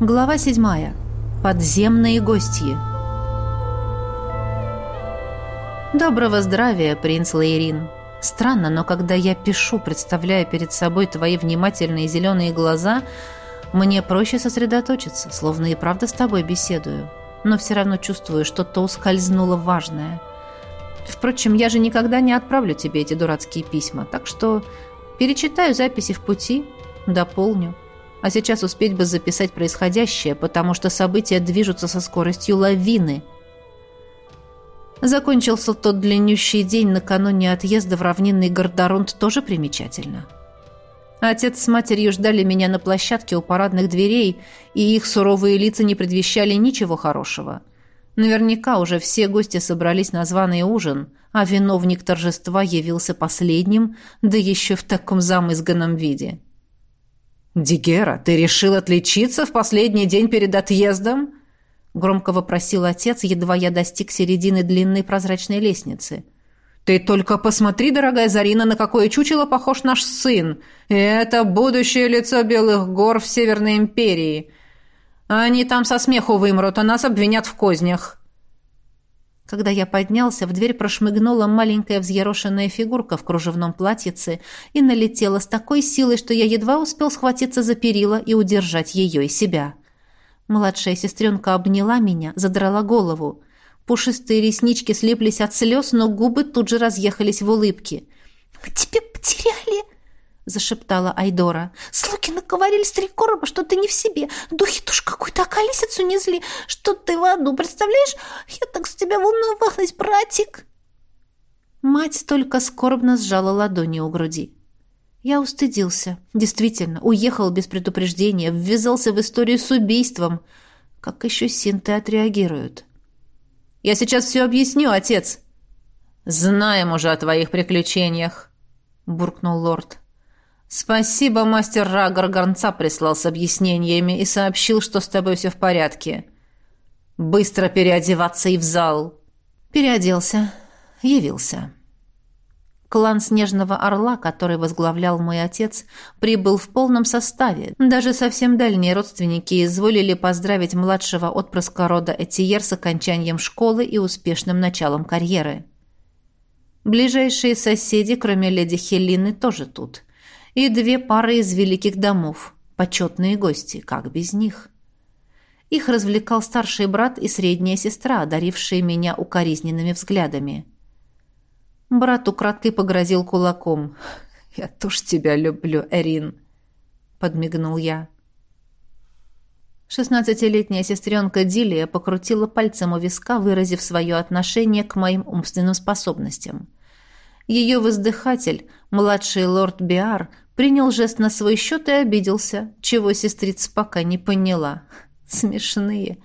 Глава седьмая. Подземные гости. Доброго здравия, принц Лейрин. Странно, но когда я пишу, представляя перед собой твои внимательные зеленые глаза, мне проще сосредоточиться, словно и правда с тобой беседую. Но все равно чувствую, что-то ускользнуло важное. Впрочем, я же никогда не отправлю тебе эти дурацкие письма, так что перечитаю записи в пути, дополню. А сейчас успеть бы записать происходящее, потому что события движутся со скоростью лавины. Закончился тот длиннющий день накануне отъезда в равнинный Гордорунд тоже примечательно. Отец с матерью ждали меня на площадке у парадных дверей, и их суровые лица не предвещали ничего хорошего. Наверняка уже все гости собрались на званый ужин, а виновник торжества явился последним, да еще в таком замызганном виде. «Дигера, ты решил отличиться в последний день перед отъездом?» Громко вопросил отец, едва я достиг середины длинной прозрачной лестницы. «Ты только посмотри, дорогая Зарина, на какое чучело похож наш сын. Это будущее лицо Белых гор в Северной империи. Они там со смеху вымрут, а нас обвинят в кознях». Когда я поднялся, в дверь прошмыгнула маленькая взъерошенная фигурка в кружевном платьице и налетела с такой силой, что я едва успел схватиться за перила и удержать ее и себя. Младшая сестренка обняла меня, задрала голову. Пушистые реснички слеплись от слез, но губы тут же разъехались в улыбке. «Мы тебя потеряли!» Зашептала Айдора. «Слуги наговорили с три короба, что ты не в себе. Духи тоже какую-то околесицу несли, что ты в аду, представляешь? Я так с тебя волновалась, братик!» Мать только скорбно сжала ладони у груди. Я устыдился. Действительно, уехал без предупреждения, ввязался в историю с убийством. Как еще синты отреагируют? «Я сейчас все объясню, отец!» «Знаем уже о твоих приключениях», — буркнул лорд. «Спасибо, мастер Рагор Горнца прислал с объяснениями и сообщил, что с тобой все в порядке. Быстро переодеваться и в зал». Переоделся. Явился. Клан Снежного Орла, который возглавлял мой отец, прибыл в полном составе. Даже совсем дальние родственники изволили поздравить младшего отпрыска рода Этиер с окончанием школы и успешным началом карьеры. Ближайшие соседи, кроме леди Хелины, тоже тут и две пары из великих домов, почетные гости, как без них. Их развлекал старший брат и средняя сестра, одарившие меня укоризненными взглядами. Брат украдкой погрозил кулаком. «Я тоже тебя люблю, Эрин», — подмигнул я. Шестнадцатилетняя сестренка Дилия покрутила пальцем у виска, выразив свое отношение к моим умственным способностям. Ее воздыхатель, младший лорд Биар, принял жест на свой счет и обиделся, чего сестрица пока не поняла. Смешные.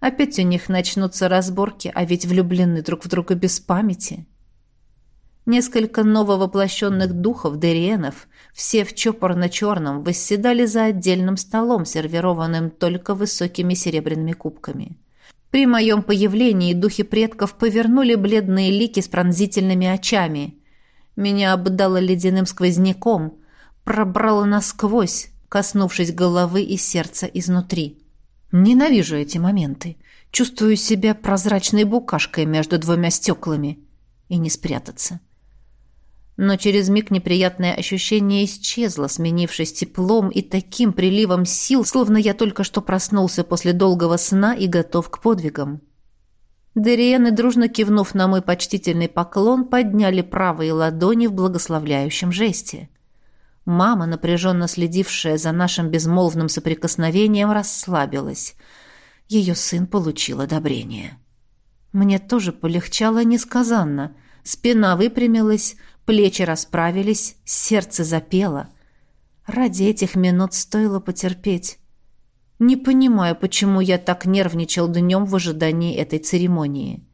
Опять у них начнутся разборки, а ведь влюблены друг в друга без памяти. Несколько нововоплощенных духов, дериенов, все в чопорно-черном, восседали за отдельным столом, сервированным только высокими серебряными кубками. При моем появлении духи предков повернули бледные лики с пронзительными очами. Меня обдало ледяным сквозняком, пробрало насквозь, коснувшись головы и сердца изнутри. Ненавижу эти моменты. Чувствую себя прозрачной букашкой между двумя стеклами. И не спрятаться. Но через миг неприятное ощущение исчезло, сменившись теплом и таким приливом сил, словно я только что проснулся после долгого сна и готов к подвигам. Дериены, дружно кивнув на мой почтительный поклон, подняли правые ладони в благословляющем жесте. Мама, напряженно следившая за нашим безмолвным соприкосновением, расслабилась. Ее сын получил одобрение. Мне тоже полегчало несказанно. Спина выпрямилась, плечи расправились, сердце запело. Ради этих минут стоило потерпеть. Не понимаю, почему я так нервничал днем в ожидании этой церемонии.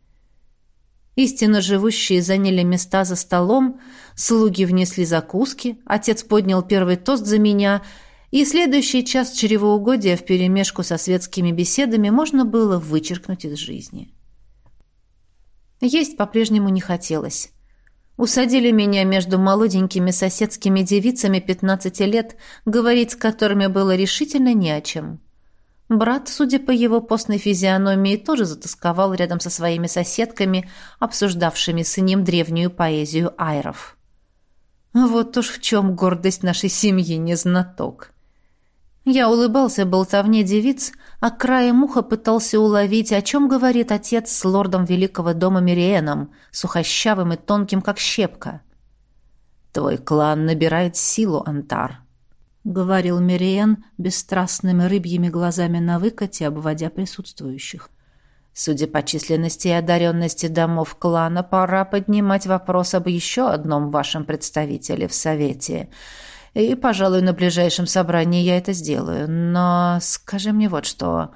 Истинно живущие заняли места за столом, слуги внесли закуски, отец поднял первый тост за меня, и следующий час чревоугодия вперемешку со светскими беседами можно было вычеркнуть из жизни. Есть по-прежнему не хотелось. Усадили меня между молоденькими соседскими девицами 15 лет, говорить с которыми было решительно не о чем. Брат, судя по его постной физиономии, тоже затасковал рядом со своими соседками, обсуждавшими с ним древнюю поэзию айров. Вот уж в чем гордость нашей семьи не знаток. Я улыбался болтовне девиц, а краем уха пытался уловить, о чем говорит отец с лордом Великого дома Мириеном, сухощавым и тонким, как щепка. «Твой клан набирает силу, Антар», — говорил Мириен бесстрастными рыбьими глазами на выкате, обводя присутствующих. «Судя по численности и одаренности домов клана, пора поднимать вопрос об еще одном вашем представителе в Совете — и, пожалуй, на ближайшем собрании я это сделаю. Но скажи мне вот что.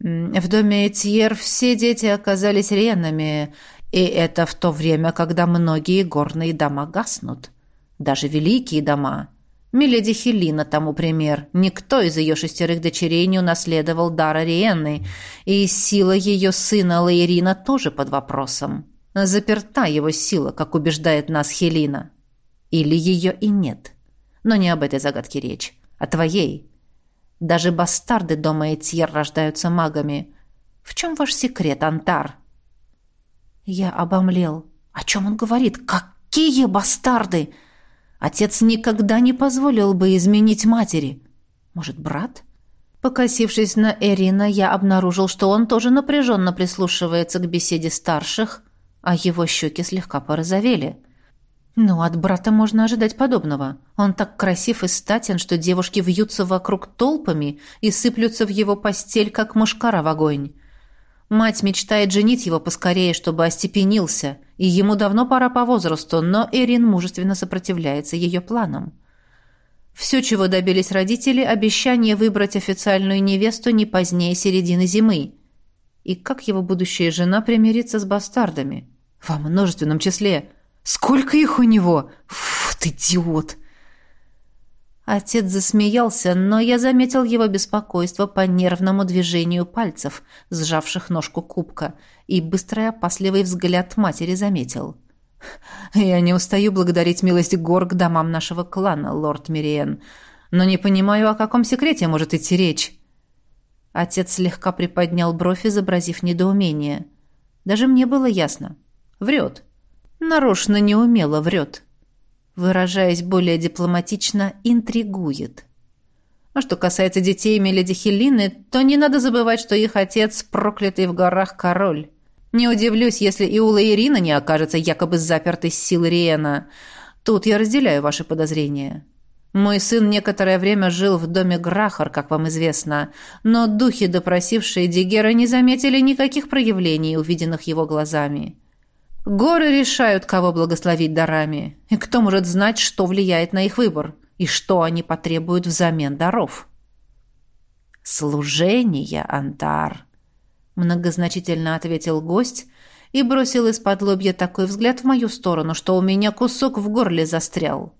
В доме Этьер все дети оказались ренами, и это в то время, когда многие горные дома гаснут. Даже великие дома. Миледи Хелина тому пример. Никто из ее шестерых дочерей не унаследовал дара Риенны, и сила ее сына Лаирина тоже под вопросом. Заперта его сила, как убеждает нас Хелина. Или ее и нет. — но не об этой загадке речь, а твоей. Даже бастарды дома Этьер рождаются магами. В чем ваш секрет, Антар?» Я обомлел. «О чем он говорит? Какие бастарды?» Отец никогда не позволил бы изменить матери. Может, брат? Покосившись на Эрина, я обнаружил, что он тоже напряженно прислушивается к беседе старших, а его щеки слегка порозовели. Ну, от брата можно ожидать подобного. Он так красив и статен, что девушки вьются вокруг толпами и сыплются в его постель, как мушкара в огонь. Мать мечтает женить его поскорее, чтобы остепенился, и ему давно пора по возрасту, но Эрин мужественно сопротивляется ее планам. Все, чего добились родители, обещание выбрать официальную невесту не позднее середины зимы. И как его будущая жена примирится с бастардами? Во множественном числе – Сколько их у него? Вот идиот!» Отец засмеялся, но я заметил его беспокойство по нервному движению пальцев, сжавших ножку кубка, и быстрый опасливый взгляд матери заметил. «Я не устаю благодарить милость гор к домам нашего клана, лорд Мириен, но не понимаю, о каком секрете может идти речь». Отец слегка приподнял бровь, изобразив недоумение. Даже мне было ясно. Врет. Нарочно неумело врет. Выражаясь более дипломатично, интригует. А что касается детей Меледи Хелины, то не надо забывать, что их отец – проклятый в горах король. Не удивлюсь, если и у Лаирина не окажется якобы запертой сил Риена. Тут я разделяю ваши подозрения. Мой сын некоторое время жил в доме Грахар, как вам известно, но духи, допросившие Дигера, не заметили никаких проявлений, увиденных его глазами. Горы решают, кого благословить дарами, и кто может знать, что влияет на их выбор, и что они потребуют взамен даров. «Служение, Антар», — многозначительно ответил гость и бросил из-под лобья такой взгляд в мою сторону, что у меня кусок в горле застрял.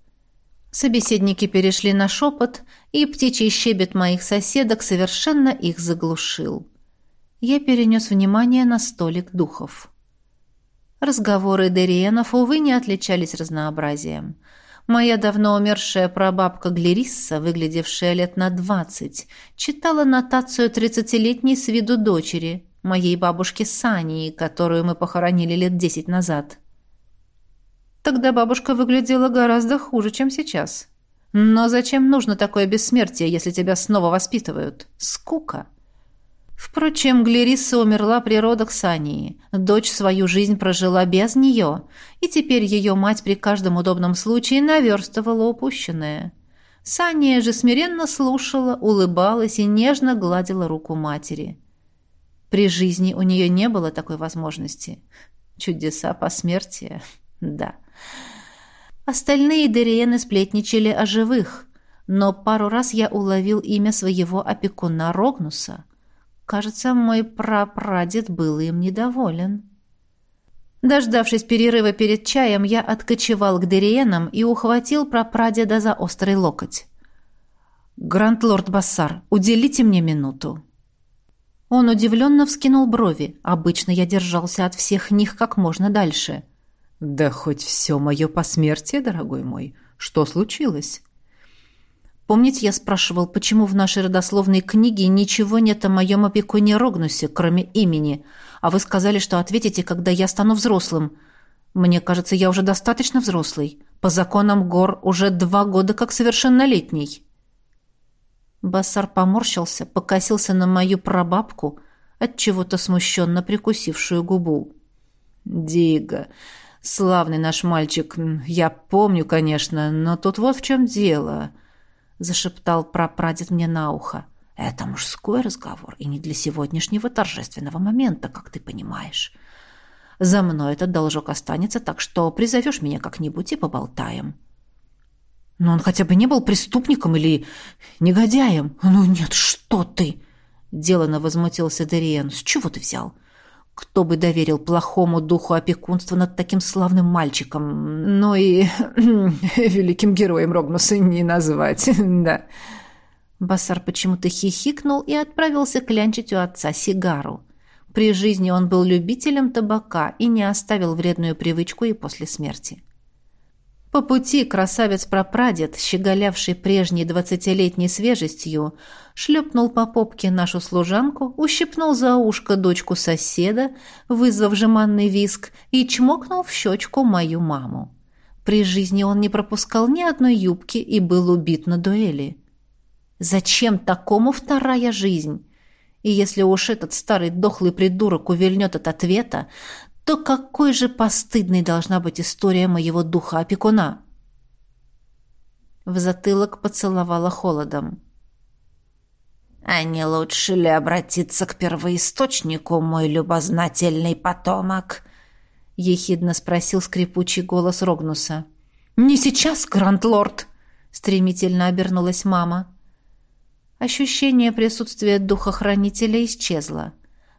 Собеседники перешли на шепот, и птичий щебет моих соседок совершенно их заглушил. Я перенес внимание на столик духов. Разговоры Дериенов, увы, не отличались разнообразием. Моя давно умершая прабабка Глерисса, выглядевшая лет на двадцать, читала нотацию тридцатилетней с виду дочери, моей бабушки Сани, которую мы похоронили лет десять назад. Тогда бабушка выглядела гораздо хуже, чем сейчас. Но зачем нужно такое бессмертие, если тебя снова воспитывают? Скука. Впрочем, Глерисса умерла при родах Сании. Дочь свою жизнь прожила без нее, и теперь ее мать при каждом удобном случае наверстывала упущенное. Сания же смиренно слушала, улыбалась и нежно гладила руку матери. При жизни у нее не было такой возможности. Чудеса посмертия, да. Остальные Дериены сплетничали о живых, но пару раз я уловил имя своего опекуна Рогнуса — Кажется, мой прапрадед был им недоволен. Дождавшись перерыва перед чаем, я откочевал к Дериенам и ухватил прапрадеда за острый локоть. «Гранд-лорд Бассар, уделите мне минуту». Он удивленно вскинул брови. Обычно я держался от всех них как можно дальше. «Да хоть все мое посмертие, дорогой мой. Что случилось?» Помните, я спрашивал, почему в нашей родословной книге ничего нет о моем опекуне Рогнусе, кроме имени, а вы сказали, что ответите, когда я стану взрослым. Мне кажется, я уже достаточно взрослый. По законам гор уже два года как совершеннолетний». Бассар поморщился, покосился на мою прабабку, от чего то смущенно прикусившую губу. «Дига, славный наш мальчик, я помню, конечно, но тут вот в чем дело зашептал прапрадед мне на ухо. Это мужской разговор и не для сегодняшнего торжественного момента, как ты понимаешь. За мной этот должок останется, так что призовешь меня как-нибудь и поболтаем. Но он хотя бы не был преступником или негодяем. Ну нет, что ты? Делано возмутился Дериен. С чего ты взял? Кто бы доверил плохому духу опекунства над таким славным мальчиком? Ну и великим героем Рогнуса не назвать, да. Басар почему-то хихикнул и отправился клянчить у отца сигару. При жизни он был любителем табака и не оставил вредную привычку и после смерти. По пути красавец-прапрадед, щеголявший прежней двадцатилетней свежестью, шлепнул по попке нашу служанку, ущипнул за ушко дочку соседа, вызвав жеманный виск, и чмокнул в щечку мою маму. При жизни он не пропускал ни одной юбки и был убит на дуэли. Зачем такому вторая жизнь? И если уж этот старый дохлый придурок увильнет от ответа, то какой же постыдной должна быть история моего духа-опекуна? В затылок поцеловала холодом. «А не лучше ли обратиться к первоисточнику, мой любознательный потомок?» — ехидно спросил скрипучий голос Рогнуса. «Не сейчас, Гранд-лорд!» — стремительно обернулась мама. Ощущение присутствия духохранителя исчезло.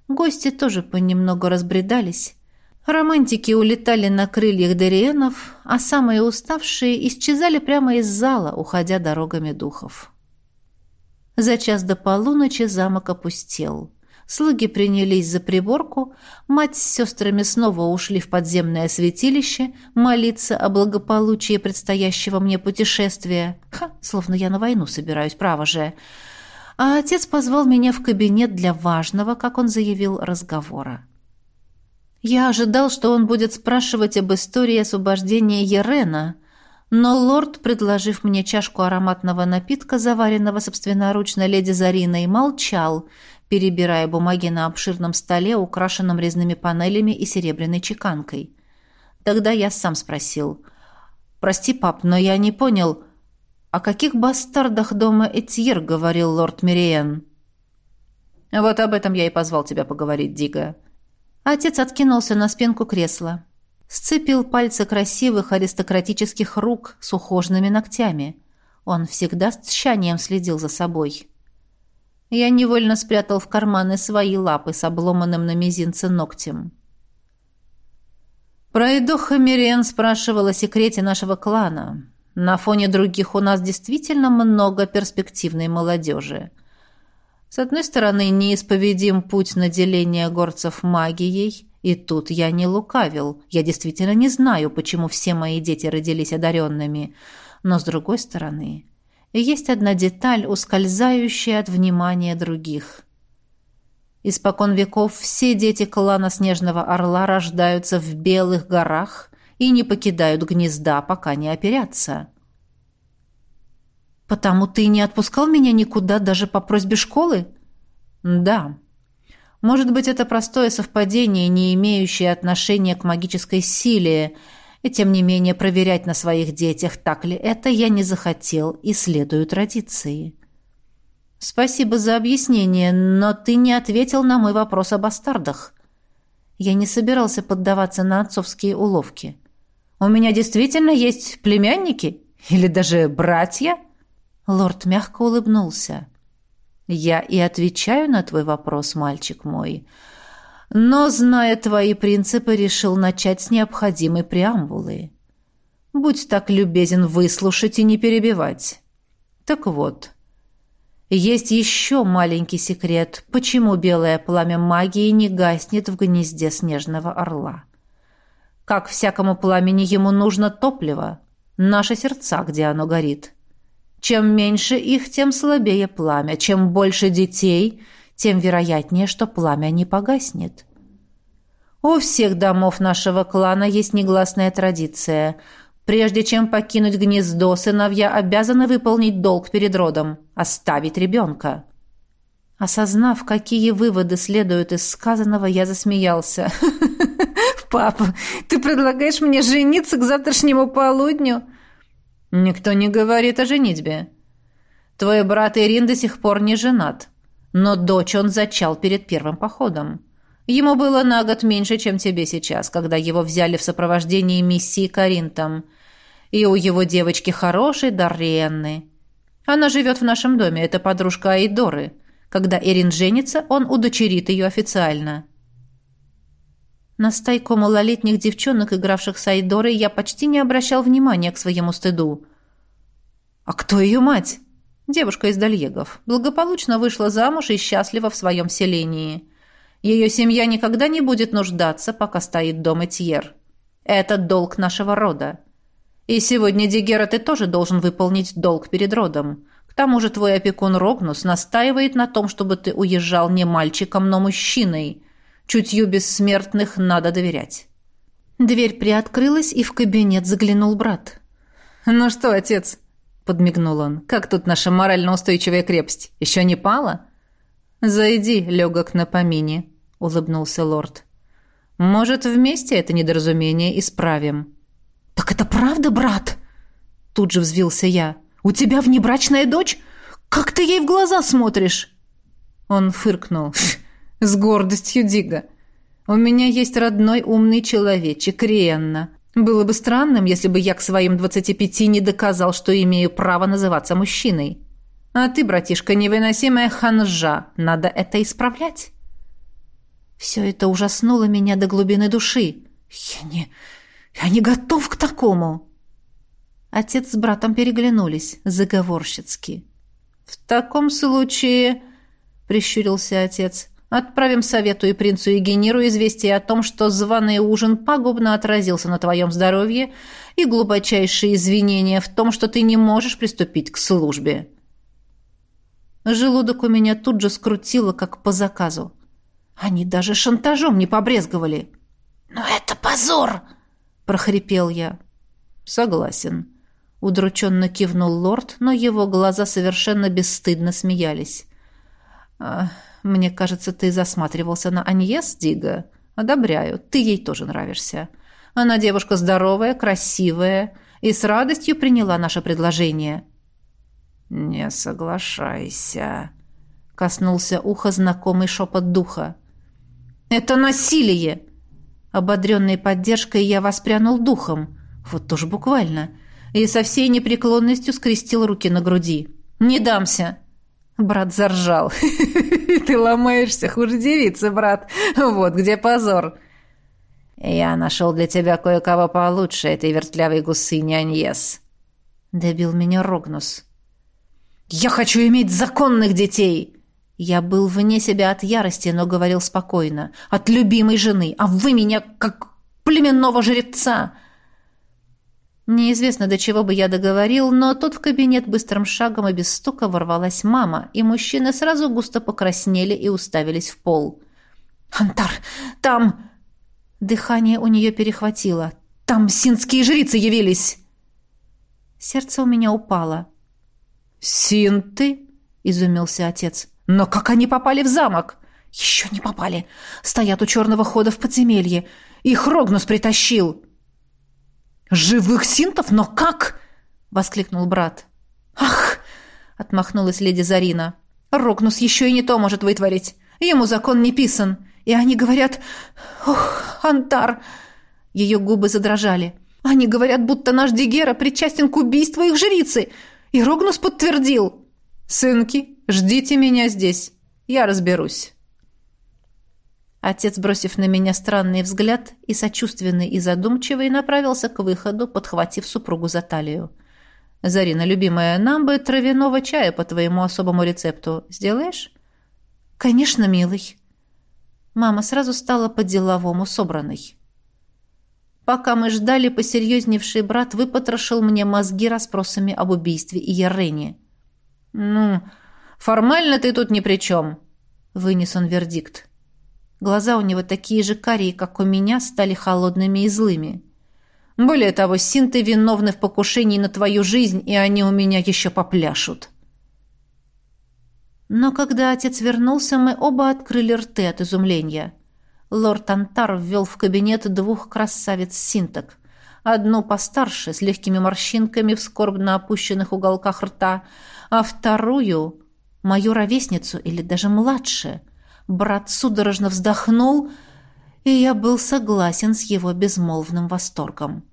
Гости тоже понемногу разбредались. Романтики улетали на крыльях Дериенов, а самые уставшие исчезали прямо из зала, уходя дорогами духов. За час до полуночи замок опустел. Слуги принялись за приборку, мать с сестрами снова ушли в подземное святилище молиться о благополучии предстоящего мне путешествия. Ха, словно я на войну собираюсь, право же. А отец позвал меня в кабинет для важного, как он заявил, разговора. Я ожидал, что он будет спрашивать об истории освобождения Ерена, но лорд, предложив мне чашку ароматного напитка, заваренного собственноручно леди Зариной, молчал, перебирая бумаги на обширном столе, украшенном резными панелями и серебряной чеканкой. Тогда я сам спросил. «Прости, пап, но я не понял, о каких бастардах дома Этьер говорил лорд Мириен?» «Вот об этом я и позвал тебя поговорить, Дига», Отец откинулся на спинку кресла. Сцепил пальцы красивых аристократических рук с ухоженными ногтями. Он всегда с тщанием следил за собой. Я невольно спрятал в карманы свои лапы с обломанным на мизинце ногтем. Пройдоха Мириен спрашивала о секрете нашего клана. На фоне других у нас действительно много перспективной молодежи. С одной стороны, неисповедим путь наделения горцев магией, и тут я не лукавил. Я действительно не знаю, почему все мои дети родились одаренными. Но с другой стороны, есть одна деталь, ускользающая от внимания других. Испокон веков все дети клана Снежного Орла рождаются в Белых горах и не покидают гнезда, пока не оперятся. «Потому ты не отпускал меня никуда даже по просьбе школы?» «Да. Может быть, это простое совпадение, не имеющее отношения к магической силе, и тем не менее проверять на своих детях, так ли это, я не захотел и следую традиции». «Спасибо за объяснение, но ты не ответил на мой вопрос о бастардах». Я не собирался поддаваться на отцовские уловки. «У меня действительно есть племянники? Или даже братья?» Лорд мягко улыбнулся. «Я и отвечаю на твой вопрос, мальчик мой. Но, зная твои принципы, решил начать с необходимой преамбулы. Будь так любезен выслушать и не перебивать. Так вот, есть еще маленький секрет, почему белое пламя магии не гаснет в гнезде снежного орла. Как всякому пламени ему нужно топливо, наши сердца, где оно горит». Чем меньше их, тем слабее пламя. Чем больше детей, тем вероятнее, что пламя не погаснет. У всех домов нашего клана есть негласная традиция. Прежде чем покинуть гнездо, сыновья обязаны выполнить долг перед родом – оставить ребенка. Осознав, какие выводы следуют из сказанного, я засмеялся. «Папа, ты предлагаешь мне жениться к завтрашнему полудню?» «Никто не говорит о женитьбе. Твой брат Ирин до сих пор не женат, но дочь он зачал перед первым походом. Ему было на год меньше, чем тебе сейчас, когда его взяли в сопровождении миссии Каринтом. И у его девочки хороший дар Риенны. Она живет в нашем доме, это подружка Айдоры. Когда Эрин женится, он удочерит ее официально. На стайку малолетних девчонок, игравших с Айдорой, я почти не обращал внимания к своему стыду. «А кто ее мать?» Девушка из Дальегов. Благополучно вышла замуж и счастлива в своем селении. Ее семья никогда не будет нуждаться, пока стоит дом Этьер. Это долг нашего рода. И сегодня, Дигера, ты тоже должен выполнить долг перед родом. К тому же твой опекун Рогнус настаивает на том, чтобы ты уезжал не мальчиком, но мужчиной. Чутью бессмертных надо доверять». Дверь приоткрылась, и в кабинет заглянул брат. «Ну что, отец?» — подмигнул он. «Как тут наша морально устойчивая крепость? Еще не пала?» «Зайди, легок на помине», — улыбнулся лорд. «Может, вместе это недоразумение исправим?» «Так это правда, брат?» Тут же взвился я. «У тебя внебрачная дочь? Как ты ей в глаза смотришь?» Он фыркнул. «С гордостью Дига. У меня есть родной умный человечек, Риенна. Было бы странным, если бы я к своим двадцати пяти не доказал, что имею право называться мужчиной. А ты, братишка, невыносимая ханжа. Надо это исправлять». Все это ужаснуло меня до глубины души. «Я не... я не готов к такому!» Отец с братом переглянулись, заговорщицки. «В таком случае...» — прищурился отец. «Отправим совету и принцу Егениру известие о том, что званый ужин пагубно отразился на твоем здоровье и глубочайшие извинения в том, что ты не можешь приступить к службе». Желудок у меня тут же скрутило, как по заказу. Они даже шантажом не побрезговали. «Но это позор!» — прохрипел я. «Согласен», Удрученно кивнул лорд, но его глаза совершенно бесстыдно смеялись. «А, «Мне кажется, ты засматривался на Аньес, Дига. Одобряю, ты ей тоже нравишься. Она девушка здоровая, красивая и с радостью приняла наше предложение». «Не соглашайся», — коснулся уха знакомый шепот духа. «Это насилие!» Ободренной поддержкой я воспрянул духом. Вот тоже буквально — и со всей непреклонностью скрестил руки на груди. «Не дамся!» Брат заржал. «Ты ломаешься, хуже девицы, брат. Вот где позор!» «Я нашел для тебя кое-кого получше этой вертлявой гусыни Аньес», — добил меня Рогнус. «Я хочу иметь законных детей!» Я был вне себя от ярости, но говорил спокойно. «От любимой жены, а вы меня как племенного жреца!» Неизвестно, до чего бы я договорил, но тут в кабинет быстрым шагом и без стука ворвалась мама, и мужчины сразу густо покраснели и уставились в пол. «Антар, там...» Дыхание у нее перехватило. «Там синские жрицы явились!» Сердце у меня упало. «Синты?» — изумился отец. «Но как они попали в замок?» «Еще не попали. Стоят у черного хода в подземелье. Их Рогнус притащил!» «Живых синтов? Но как?» — воскликнул брат. «Ах!» — отмахнулась леди Зарина. «Рогнус еще и не то может вытворить. Ему закон не писан. И они говорят... Ох, Антар!» Ее губы задрожали. «Они говорят, будто наш Дигера причастен к убийству их жрицы. И Рогнус подтвердил. Сынки, ждите меня здесь. Я разберусь». Отец, бросив на меня странный взгляд, и сочувственный, и задумчивый, направился к выходу, подхватив супругу за талию. «Зарина, любимая, нам бы травяного чая по твоему особому рецепту. Сделаешь?» «Конечно, милый». Мама сразу стала по-деловому собранной. Пока мы ждали, посерьезневший брат выпотрошил мне мозги расспросами об убийстве и Ярене. «Ну, формально ты тут ни при чем», — вынес он вердикт. Глаза у него такие же карие, как у меня, стали холодными и злыми. «Более того, синты виновны в покушении на твою жизнь, и они у меня еще попляшут». Но когда отец вернулся, мы оба открыли рты от изумления. Лорд Антар ввел в кабинет двух красавиц-синток. Одну постарше, с легкими морщинками в скорбно опущенных уголках рта, а вторую — мою ровесницу или даже младше. Брат судорожно вздохнул, и я был согласен с его безмолвным восторгом.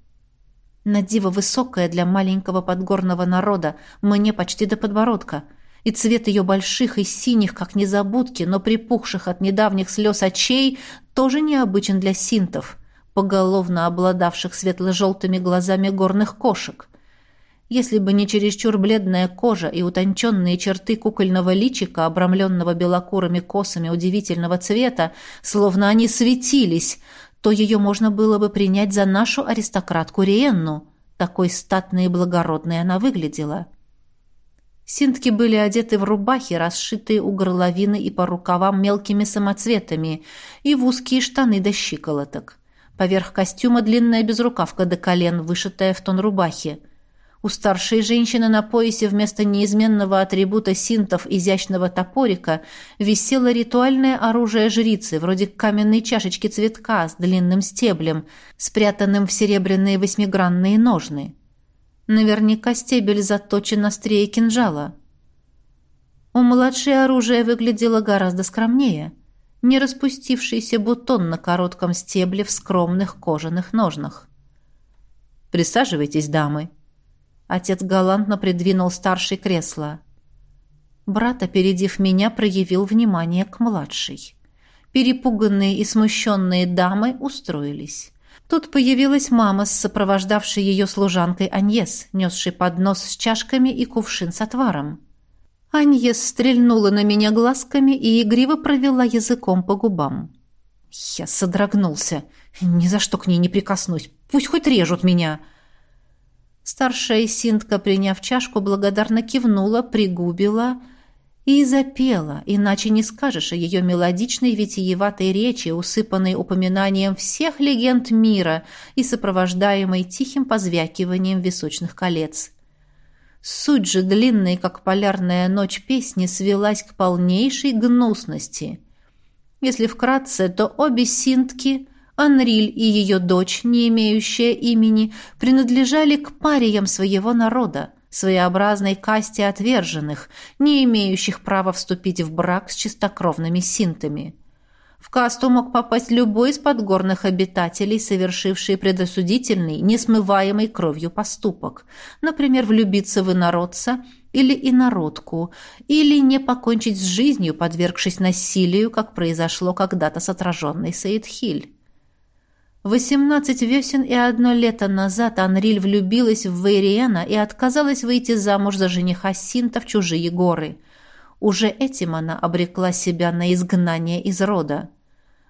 Надиво высокая для маленького подгорного народа, мне почти до подбородка — и цвет ее больших и синих, как незабудки, но припухших от недавних слез очей, тоже необычен для синтов, поголовно обладавших светло-желтыми глазами горных кошек. Если бы не чересчур бледная кожа и утонченные черты кукольного личика, обрамленного белокурыми косами удивительного цвета, словно они светились, то ее можно было бы принять за нашу аристократку Риенну. Такой статной и благородной она выглядела. — Синтки были одеты в рубахи, расшитые у горловины и по рукавам мелкими самоцветами, и в узкие штаны до щиколоток. Поверх костюма длинная безрукавка до колен, вышитая в тон рубахи. У старшей женщины на поясе вместо неизменного атрибута синтов изящного топорика висело ритуальное оружие жрицы, вроде каменной чашечки цветка с длинным стеблем, спрятанным в серебряные восьмигранные ножны. Наверняка стебель заточен острее кинжала. У младшей оружие выглядело гораздо скромнее. Не распустившийся бутон на коротком стебле в скромных кожаных ножнах. «Присаживайтесь, дамы». Отец галантно придвинул старший кресло. Брат, опередив меня, проявил внимание к младшей. Перепуганные и смущенные дамы устроились. Тут появилась мама с сопровождавшей ее служанкой Аньес, несшей поднос с чашками и кувшин с отваром. Аньес стрельнула на меня глазками и игриво провела языком по губам. Я содрогнулся. Ни за что к ней не прикоснусь. Пусть хоть режут меня. Старшая синтка, приняв чашку, благодарно кивнула, пригубила и запела, иначе не скажешь о ее мелодичной витиеватой речи, усыпанной упоминанием всех легенд мира и сопровождаемой тихим позвякиванием височных колец. Суть же длинной, как полярная ночь песни, свелась к полнейшей гнусности. Если вкратце, то обе синтки, Анриль и ее дочь, не имеющая имени, принадлежали к париям своего народа, своеобразной касте отверженных, не имеющих права вступить в брак с чистокровными синтами. В касту мог попасть любой из подгорных обитателей, совершивший предосудительный, несмываемый кровью поступок, например, влюбиться в инородца или инородку, или не покончить с жизнью, подвергшись насилию, как произошло когда-то с отраженной Саидхиль. Восемнадцать весен и одно лето назад Анриль влюбилась в Вейриена и отказалась выйти замуж за жениха Синта в чужие горы. Уже этим она обрекла себя на изгнание из рода.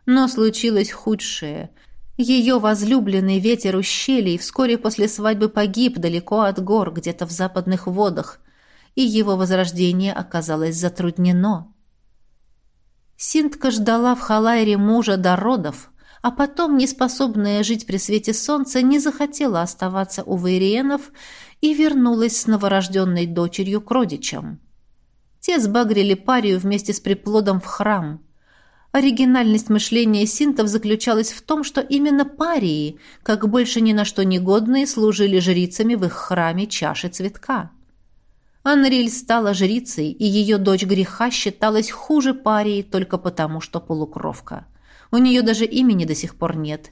Но случилось худшее. Ее возлюбленный ветер ущелий вскоре после свадьбы погиб далеко от гор, где-то в западных водах, и его возрождение оказалось затруднено. Синтка ждала в Халайре мужа до родов, а потом, неспособная жить при свете солнца, не захотела оставаться у Вейриенов и вернулась с новорожденной дочерью к родичам. Те сбагрили парию вместе с приплодом в храм. Оригинальность мышления синтов заключалась в том, что именно парии, как больше ни на что негодные, служили жрицами в их храме чаши цветка. Анриль стала жрицей, и ее дочь греха считалась хуже парии только потому, что полукровка – у нее даже имени до сих пор нет.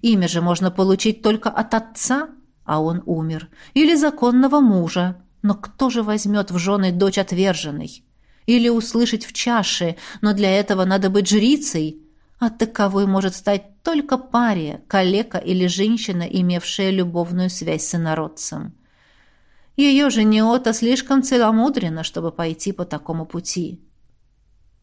Имя же можно получить только от отца, а он умер, или законного мужа. Но кто же возьмет в жены дочь отверженной? Или услышать в чаше, но для этого надо быть жрицей, а таковой может стать только пария, калека или женщина, имевшая любовную связь с инородцем. Ее же Неота слишком целомудрена, чтобы пойти по такому пути.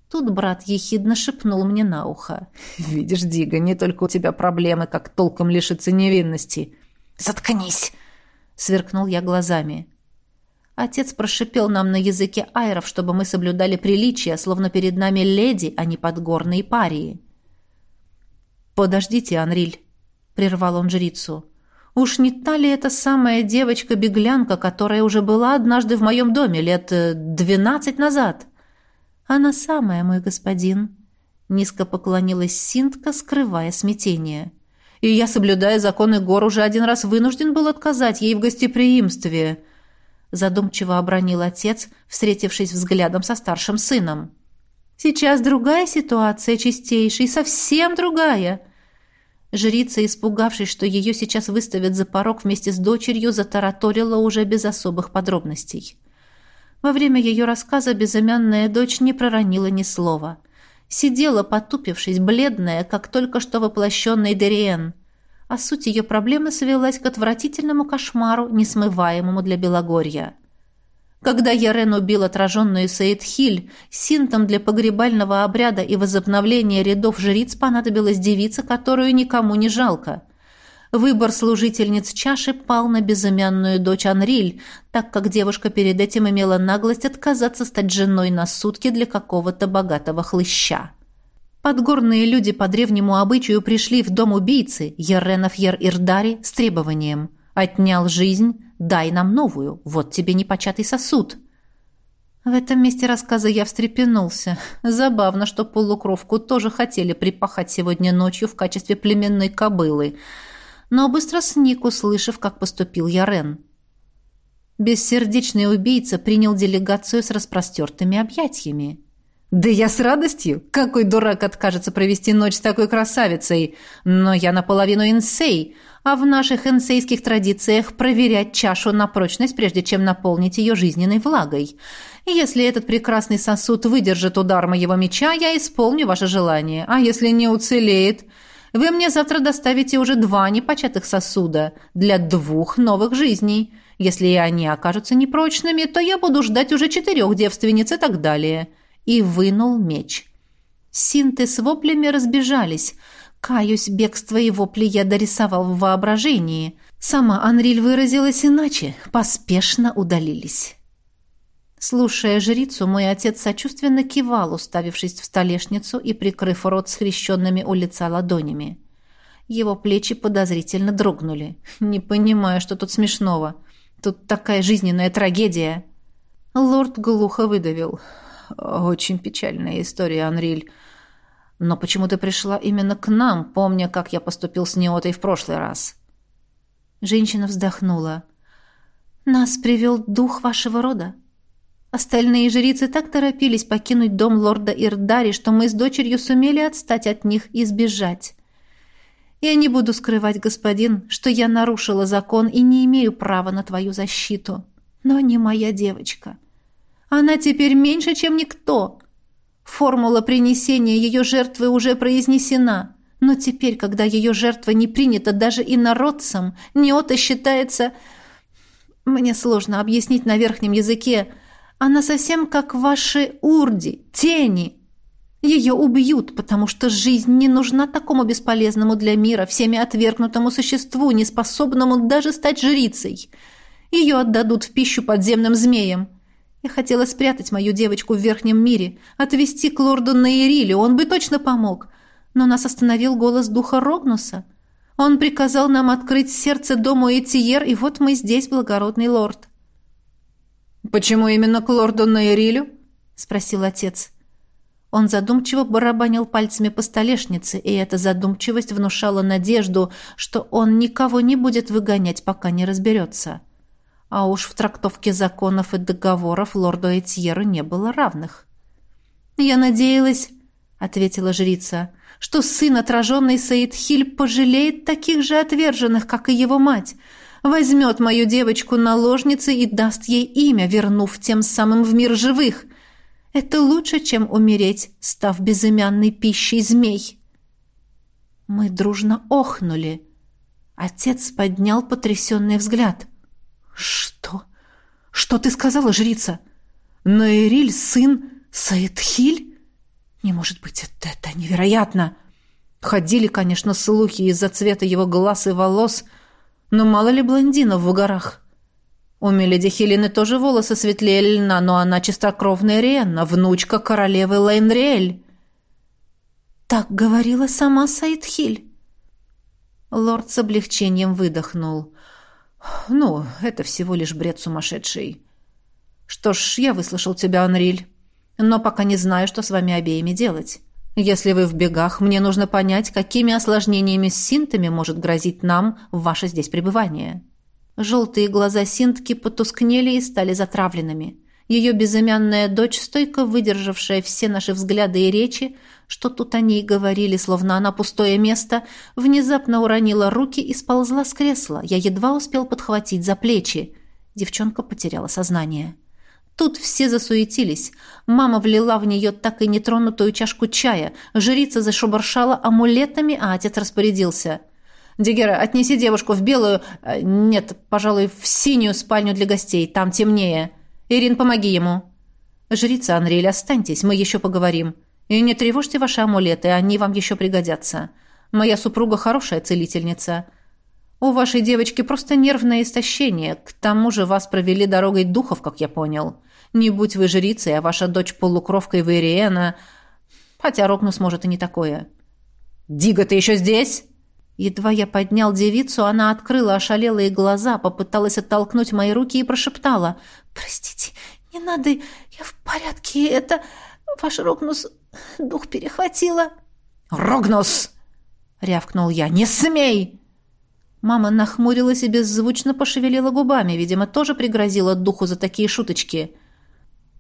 Тут брат ехидно шепнул мне на ухо. «Видишь, Дига, не только у тебя проблемы, как толком лишиться невинности». «Заткнись!» — сверкнул я глазами. Отец прошипел нам на языке айров, чтобы мы соблюдали приличия, словно перед нами леди, а не подгорные парии. «Подождите, Анриль», — прервал он жрицу. «Уж не та ли эта самая девочка-беглянка, которая уже была однажды в моем доме лет э, двенадцать назад?» «Она самая, мой господин», — низко поклонилась Синтка, скрывая смятение. «И я, соблюдая законы гор, уже один раз вынужден был отказать ей в гостеприимстве», — задумчиво обронил отец, встретившись взглядом со старшим сыном. «Сейчас другая ситуация, чистейший, совсем другая». Жрица, испугавшись, что ее сейчас выставят за порог вместе с дочерью, затараторила уже без особых подробностей. Во время ее рассказа безымянная дочь не проронила ни слова. Сидела, потупившись, бледная, как только что воплощенный Дериен. А суть ее проблемы свелась к отвратительному кошмару, несмываемому для Белогорья. Когда Ярен убил отраженную Саидхиль, синтом для погребального обряда и возобновления рядов жриц понадобилась девица, которую никому не жалко. Выбор служительниц чаши пал на безымянную дочь Анриль, так как девушка перед этим имела наглость отказаться стать женой на сутки для какого-то богатого хлыща. Подгорные люди по древнему обычаю пришли в дом убийцы, Еренов Ер-Ирдари, с требованием «Отнял жизнь, дай нам новую, вот тебе непочатый сосуд». В этом месте рассказа я встрепенулся. Забавно, что полукровку тоже хотели припахать сегодня ночью в качестве племенной кобылы – но быстро сник, услышав, как поступил Ярен. Бессердечный убийца принял делегацию с распростертыми объятиями. «Да я с радостью! Какой дурак откажется провести ночь с такой красавицей! Но я наполовину инсей, а в наших инсейских традициях проверять чашу на прочность, прежде чем наполнить ее жизненной влагой. Если этот прекрасный сосуд выдержит удар моего меча, я исполню ваше желание, а если не уцелеет, вы мне завтра доставите уже два непочатых сосуда для двух новых жизней. Если они окажутся непрочными, то я буду ждать уже четырех девственниц и так далее». И вынул меч. Синты с воплями разбежались. Каюсь, бегство и вопли я дорисовал в воображении. Сама Анриль выразилась иначе. Поспешно удалились. Слушая жрицу, мой отец сочувственно кивал, уставившись в столешницу и прикрыв рот скрещенными у лица ладонями. Его плечи подозрительно дрогнули. Не понимаю, что тут смешного. Тут такая жизненная трагедия. Лорд глухо выдавил. Очень печальная история, Анриль. Но почему ты пришла именно к нам, помня, как я поступил с Неотой в прошлый раз? Женщина вздохнула. Нас привел дух вашего рода. Остальные жрицы так торопились покинуть дом лорда Ирдари, что мы с дочерью сумели отстать от них и сбежать. Я не буду скрывать, господин, что я нарушила закон и не имею права на твою защиту. Но не моя девочка. Она теперь меньше, чем никто. Формула принесения ее жертвы уже произнесена. Но теперь, когда ее жертва не принята даже и народцам, Неота считается... Мне сложно объяснить на верхнем языке, она совсем как ваши урди, тени. Ее убьют, потому что жизнь не нужна такому бесполезному для мира, всеми отвергнутому существу, неспособному даже стать жрицей. Ее отдадут в пищу подземным змеям. Я хотела спрятать мою девочку в верхнем мире, отвезти к лорду Нейриле, он бы точно помог. Но нас остановил голос духа Рогнуса. Он приказал нам открыть сердце дому Этиер, и вот мы здесь, благородный лорд. «Почему именно к лорду Нейрилю?» — спросил отец. Он задумчиво барабанил пальцами по столешнице, и эта задумчивость внушала надежду, что он никого не будет выгонять, пока не разберется. А уж в трактовке законов и договоров лорду Этьеру не было равных. «Я надеялась», — ответила жрица, — «что сын, отраженный Саидхиль, пожалеет таких же отверженных, как и его мать, возьмет мою девочку наложницей и даст ей имя, вернув тем самым в мир живых. Это лучше, чем умереть, став безымянной пищей змей. Мы дружно охнули. Отец поднял потрясенный взгляд. «Что? Что ты сказала, жрица? Наэриль, сын Саидхиль? Не может быть, это, это невероятно!» Ходили, конечно, слухи из-за цвета его глаз и волос — но мало ли блондинов в горах. У Меледи Хелины тоже волосы светлее льна, но она чистокровная Риенна, внучка королевы Лейнриэль. Так говорила сама Саидхиль. Лорд с облегчением выдохнул. Ну, это всего лишь бред сумасшедший. Что ж, я выслушал тебя, Анриль, но пока не знаю, что с вами обеими делать. Если вы в бегах, мне нужно понять, какими осложнениями с синтами может грозить нам ваше здесь пребывание. Желтые глаза синтки потускнели и стали затравленными. Ее безымянная дочь, стойко выдержавшая все наши взгляды и речи, что тут о ней говорили, словно она пустое место, внезапно уронила руки и сползла с кресла. Я едва успел подхватить за плечи. Девчонка потеряла сознание. Тут все засуетились. Мама влила в нее так и нетронутую чашку чая. Жрица зашебаршала амулетами, а отец распорядился. «Дигера, отнеси девушку в белую... Э, нет, пожалуй, в синюю спальню для гостей. Там темнее. Ирин, помоги ему». «Жрица, Анриэль, останьтесь, мы еще поговорим. И не тревожьте ваши амулеты, они вам еще пригодятся. Моя супруга хорошая целительница». У вашей девочки просто нервное истощение. К тому же вас провели дорогой духов, как я понял. Не будь вы жрицей, а ваша дочь полукровкой Вейриена... Хотя Рокнус может и не такое. «Дига, ты еще здесь?» Едва я поднял девицу, она открыла ошалелые глаза, попыталась оттолкнуть мои руки и прошептала. «Простите, не надо, я в порядке, это... Ваш Рогнус дух перехватила». «Рогнус!» — рявкнул я. «Не смей!» Мама нахмурилась и беззвучно пошевелила губами, видимо, тоже пригрозила духу за такие шуточки.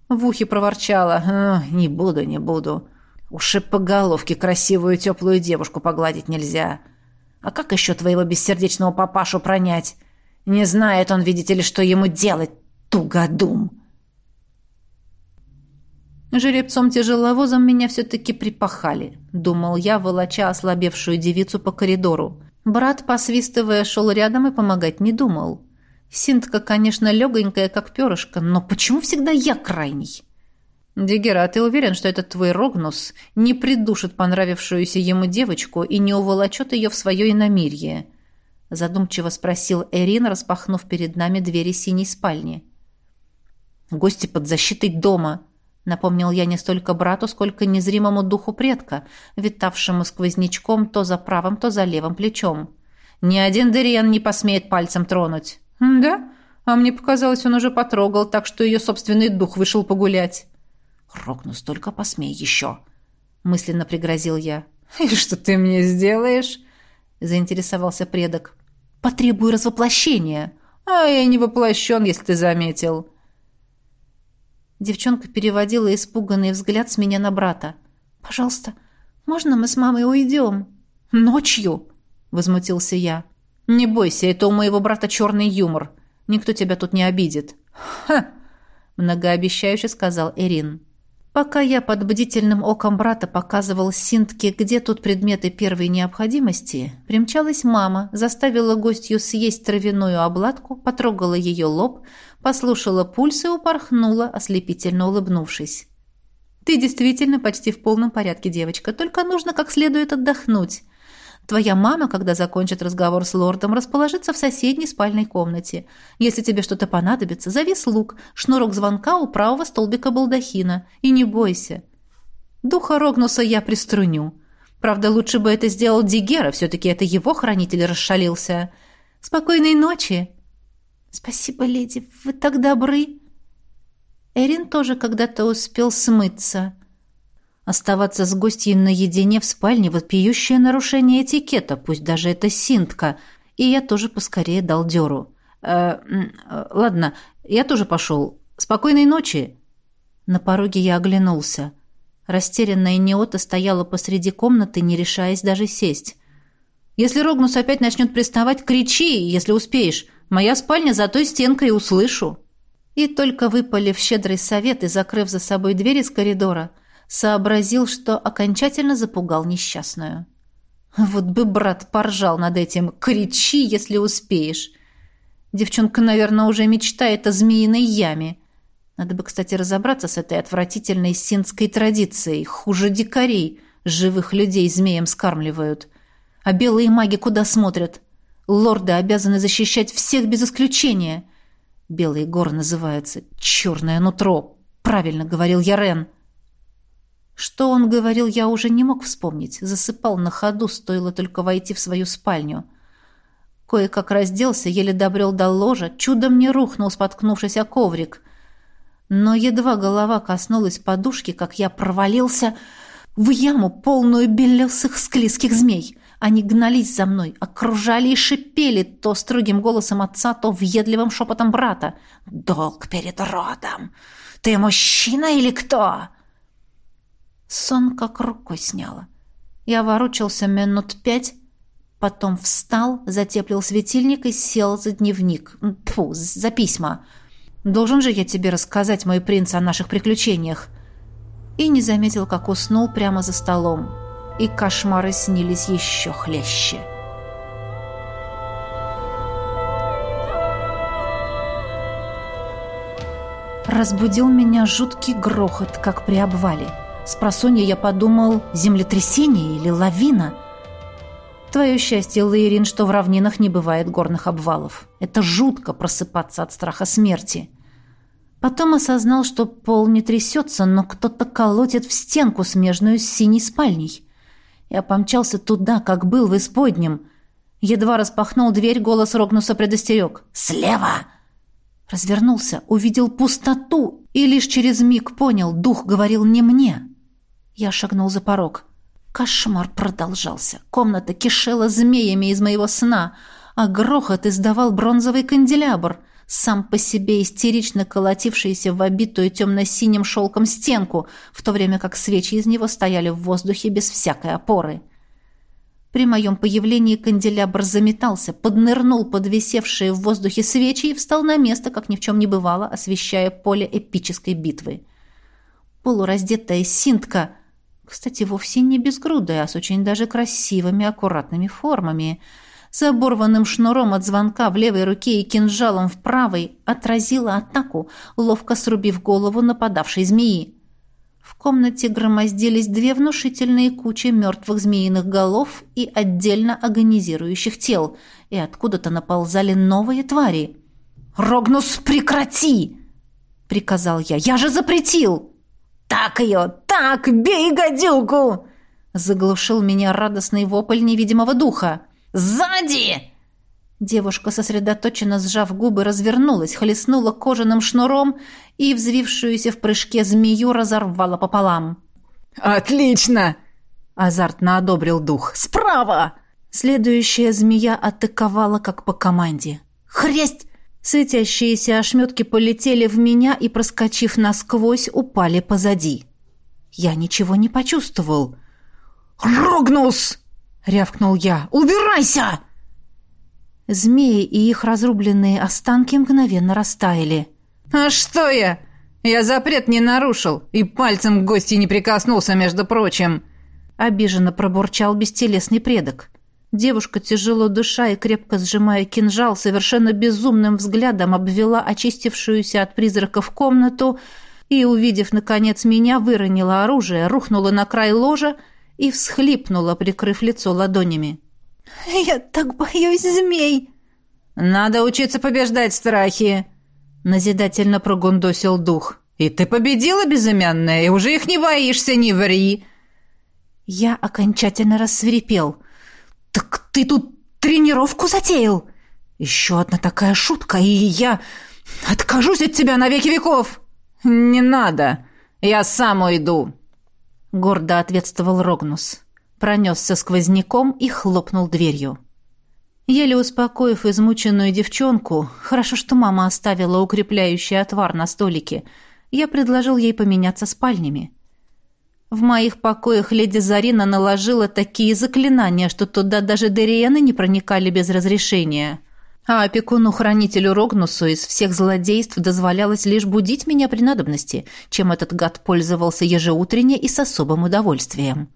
В ухе проворчала. «Не буду, не буду. Уши по головке красивую теплую девушку погладить нельзя. А как еще твоего бессердечного папашу пронять? Не знает он, видите ли, что ему делать, тугодум!» Жеребцом-тяжеловозом меня все-таки припахали, думал я, волоча ослабевшую девицу по коридору. Брат, посвистывая, шел рядом и помогать не думал. Синтка, конечно, легонькая, как перышко, но почему всегда я крайний? Дигера, ты уверен, что этот твой Рогнус не придушит понравившуюся ему девочку и не уволочет ее в свое иномирье? Задумчиво спросил Эрин, распахнув перед нами двери синей спальни. Гости под защитой дома, напомнил я не столько брату, сколько незримому духу предка, витавшему сквознячком то за правым, то за левым плечом. Ни один Дериан не посмеет пальцем тронуть. «Да? А мне показалось, он уже потрогал, так что ее собственный дух вышел погулять». «Рокну столько посмей еще!» — мысленно пригрозил я. «И что ты мне сделаешь?» — заинтересовался предок. «Потребую развоплощения». «А я не воплощен, если ты заметил». Девчонка переводила испуганный взгляд с меня на брата. «Пожалуйста, можно мы с мамой уйдем?» «Ночью?» — возмутился я. «Не бойся, это у моего брата черный юмор. Никто тебя тут не обидит». «Ха!» – многообещающе сказал Эрин. Пока я под бдительным оком брата показывал Синтке, где тут предметы первой необходимости, примчалась мама, заставила гостью съесть травяную обладку, потрогала ее лоб, послушала пульс и упорхнула, ослепительно улыбнувшись. «Ты действительно почти в полном порядке, девочка, только нужно как следует отдохнуть. Твоя мама, когда закончит разговор с лордом, расположится в соседней спальной комнате. Если тебе что-то понадобится, зови слуг, шнурок звонка у правого столбика балдахина. И не бойся. Духа Рогнуса я приструню. Правда, лучше бы это сделал Дигера, все-таки это его хранитель расшалился. Спокойной ночи. Спасибо, леди, вы так добры. Эрин тоже когда-то успел смыться. Оставаться с гостьей наедине в спальне – вопиющее нарушение этикета, пусть даже это синтка, и я тоже поскорее дал дёру. Э, э, ладно, я тоже пошел. Спокойной ночи. На пороге я оглянулся. Растерянная Неота стояла посреди комнаты, не решаясь даже сесть. «Если Рогнус опять начнет приставать, кричи, если успеешь. Моя спальня за той стенкой услышу». И только выпалив щедрый совет и закрыв за собой дверь из коридора – сообразил, что окончательно запугал несчастную. Вот бы брат поржал над этим «кричи, если успеешь». Девчонка, наверное, уже мечтает о змеиной яме. Надо бы, кстати, разобраться с этой отвратительной синской традицией. Хуже дикарей. Живых людей змеем скармливают. А белые маги куда смотрят? Лорды обязаны защищать всех без исключения. Белые горы называются. Черное нутро. Правильно говорил Ярен. Что он говорил, я уже не мог вспомнить. Засыпал на ходу, стоило только войти в свою спальню. Кое-как разделся, еле добрел до ложа, чудом не рухнул, споткнувшись о коврик. Но едва голова коснулась подушки, как я провалился в яму, полную белесых склизких змей. Они гнались за мной, окружали и шипели то строгим голосом отца, то въедливым шепотом брата. «Долг перед родом! Ты мужчина или кто?» Сон как рукой сняло. Я ворочался минут пять, потом встал, затеплил светильник и сел за дневник. Фу, за письма. Должен же я тебе рассказать, мой принц, о наших приключениях. И не заметил, как уснул прямо за столом и кошмары снились еще хлеще. Разбудил меня жуткий грохот, как при обвале. С просонья я подумал, землетрясение или лавина. Твое счастье, Лаирин, что в равнинах не бывает горных обвалов. Это жутко просыпаться от страха смерти. Потом осознал, что пол не трясется, но кто-то колотит в стенку, смежную с синей спальней. Я помчался туда, как был в исподнем. Едва распахнул дверь, голос Рогнуса предостерег. «Слева!» Развернулся, увидел пустоту и лишь через миг понял, дух говорил не мне. Я шагнул за порог. Кошмар продолжался. Комната кишела змеями из моего сна, а грохот издавал бронзовый канделябр сам по себе истерично колотившийся в обитую темно-синим шелком стенку, в то время как свечи из него стояли в воздухе без всякой опоры. При моем появлении канделябр заметался, поднырнул под висевшие в воздухе свечи и встал на место, как ни в чем не бывало, освещая поле эпической битвы. Полураздетая синтка, кстати, вовсе не безгрудая, а с очень даже красивыми, аккуратными формами — с оборванным шнуром от звонка в левой руке и кинжалом в правой отразила атаку, ловко срубив голову нападавшей змеи. В комнате громоздились две внушительные кучи мертвых змеиных голов и отдельно агонизирующих тел, и откуда-то наползали новые твари. «Рогнус, прекрати!» — приказал я. «Я же запретил!» «Так ее! Так! Бей гадюку!» — заглушил меня радостный вопль невидимого духа. «Сзади!» Девушка, сосредоточенно сжав губы, развернулась, хлестнула кожаным шнуром и взвившуюся в прыжке змею разорвала пополам. «Отлично!» — азартно одобрил дух. «Справа!» Следующая змея атаковала, как по команде. «Хресть!» Светящиеся ошметки полетели в меня и, проскочив насквозь, упали позади. Я ничего не почувствовал. «Рогнус!» — рявкнул я. «Убирайся!» Змеи и их разрубленные останки мгновенно растаяли. «А что я? Я запрет не нарушил и пальцем к гости не прикоснулся, между прочим!» Обиженно пробурчал бестелесный предок. Девушка, тяжело дыша и крепко сжимая кинжал, совершенно безумным взглядом обвела очистившуюся от призраков комнату и, увидев, наконец, меня, выронила оружие, рухнула на край ложа и всхлипнула, прикрыв лицо ладонями. «Я так боюсь змей!» «Надо учиться побеждать страхи!» Назидательно прогундосил дух. «И ты победила, безымянная, и уже их не боишься, не ври!» Я окончательно рассверепел. «Так ты тут тренировку затеял?» «Еще одна такая шутка, и я откажусь от тебя на веки веков!» «Не надо, я сам уйду!» — гордо ответствовал Рогнус. Пронесся сквозняком и хлопнул дверью. Еле успокоив измученную девчонку, хорошо, что мама оставила укрепляющий отвар на столике, я предложил ей поменяться спальнями. В моих покоях леди Зарина наложила такие заклинания, что туда даже Дериены не проникали без разрешения. А опекуну-хранителю Рогнусу из всех злодейств дозволялось лишь будить меня при надобности, чем этот гад пользовался ежеутренне и с особым удовольствием.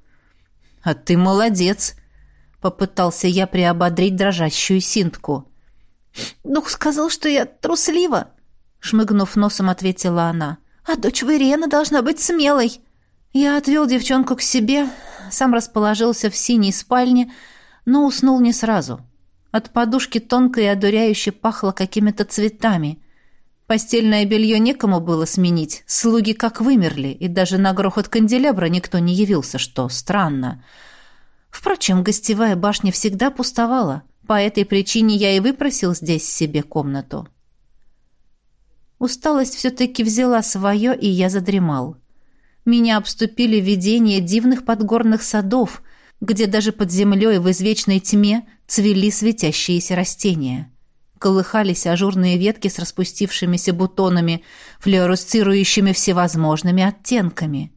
«А ты молодец!» — попытался я приободрить дрожащую синтку. «Дух сказал, что я труслива!» — шмыгнув носом, ответила она. «А дочь Верена должна быть смелой!» Я отвел девчонку к себе, сам расположился в синей спальне, но уснул не сразу — от подушки тонко и одуряюще пахло какими-то цветами. Постельное белье некому было сменить, слуги как вымерли, и даже на грохот канделябра никто не явился, что странно. Впрочем, гостевая башня всегда пустовала. По этой причине я и выпросил здесь себе комнату. Усталость все-таки взяла свое, и я задремал. Меня обступили видения дивных подгорных садов, где даже под землей в извечной тьме цвели светящиеся растения колыхались ажурные ветки с распустившимися бутонами, флюоресцирующими всевозможными оттенками.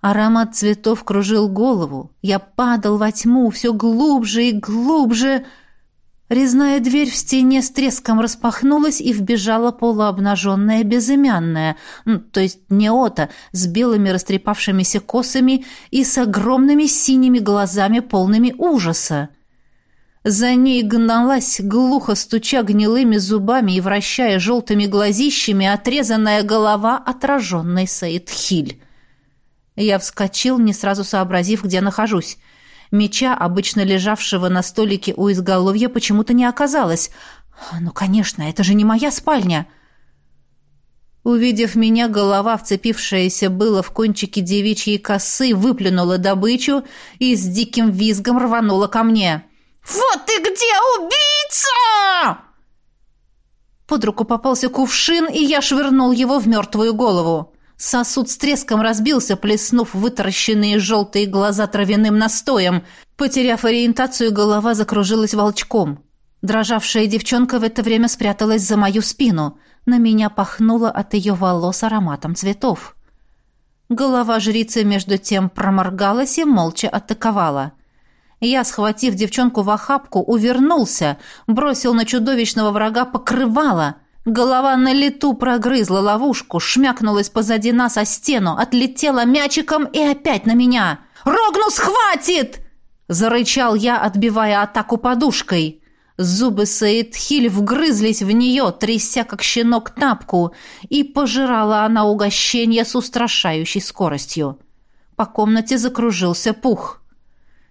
Аромат цветов кружил голову. Я падал во тьму все глубже и глубже. Резная дверь в стене с треском распахнулась и вбежала полуобнаженная безымянная, то есть неота, с белыми растрепавшимися косами и с огромными синими глазами, полными ужаса. За ней гналась, глухо стуча гнилыми зубами и вращая желтыми глазищами, отрезанная голова отраженной Саидхиль. Я вскочил, не сразу сообразив, где нахожусь. Меча, обычно лежавшего на столике у изголовья, почему-то не оказалось. «Ну, конечно, это же не моя спальня!» Увидев меня, голова, вцепившаяся было в кончики девичьей косы, выплюнула добычу и с диким визгом рванула ко мне. «Вот ты где, убийца!» Под руку попался кувшин, и я швырнул его в мертвую голову. Сосуд с треском разбился, плеснув вытаращенные желтые глаза травяным настоем. Потеряв ориентацию, голова закружилась волчком. Дрожавшая девчонка в это время спряталась за мою спину. На меня пахнуло от ее волос ароматом цветов. Голова жрицы между тем проморгалась и молча атаковала. Я, схватив девчонку в охапку, увернулся, бросил на чудовищного врага покрывало. Голова на лету прогрызла ловушку, шмякнулась позади нас о стену, отлетела мячиком и опять на меня. «Рогнус, хватит!» Зарычал я, отбивая атаку подушкой. Зубы Саидхиль вгрызлись в нее, тряся, как щенок, тапку, и пожирала она угощение с устрашающей скоростью. По комнате закружился пух.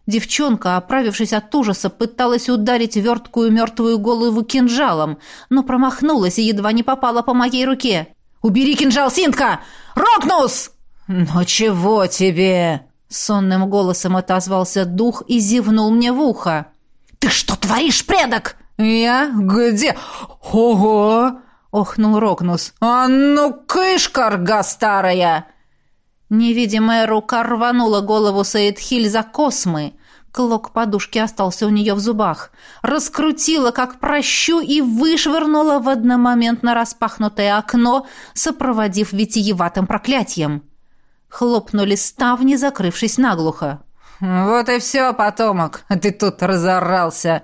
Девчонка, оправившись от ужаса, пыталась ударить верткую мертвую голову кинжалом, но промахнулась и едва не попала по моей руке. «Убери кинжал, Синтка! Рокнус!» «Ну чего тебе?» Сонным голосом отозвался дух и зевнул мне в ухо. «Ты что творишь, предок?» «Я? Где? Ого!» — охнул Рокнус. «А ну, кыш, карга старая!» Невидимая рука рванула голову Саидхиль за космы, Клок подушки остался у нее в зубах. Раскрутила, как прощу, и вышвырнула в одномоментно распахнутое окно, сопроводив витиеватым проклятием. Хлопнули ставни, закрывшись наглухо. «Вот и все, потомок, ты тут разорался.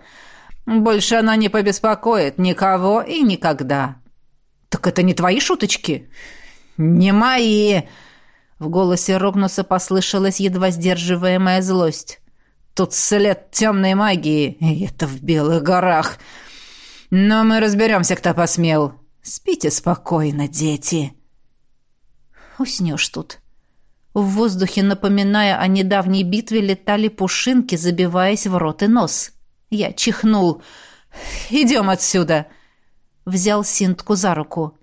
Больше она не побеспокоит никого и никогда». «Так это не твои шуточки?» «Не мои!» В голосе Рогнуса послышалась едва сдерживаемая злость. Тут след темной магии, и это в Белых горах. Но мы разберемся, кто посмел. Спите спокойно, дети. Уснешь тут. В воздухе, напоминая о недавней битве, летали пушинки, забиваясь в рот и нос. Я чихнул. «Идем отсюда!» Взял Синтку за руку.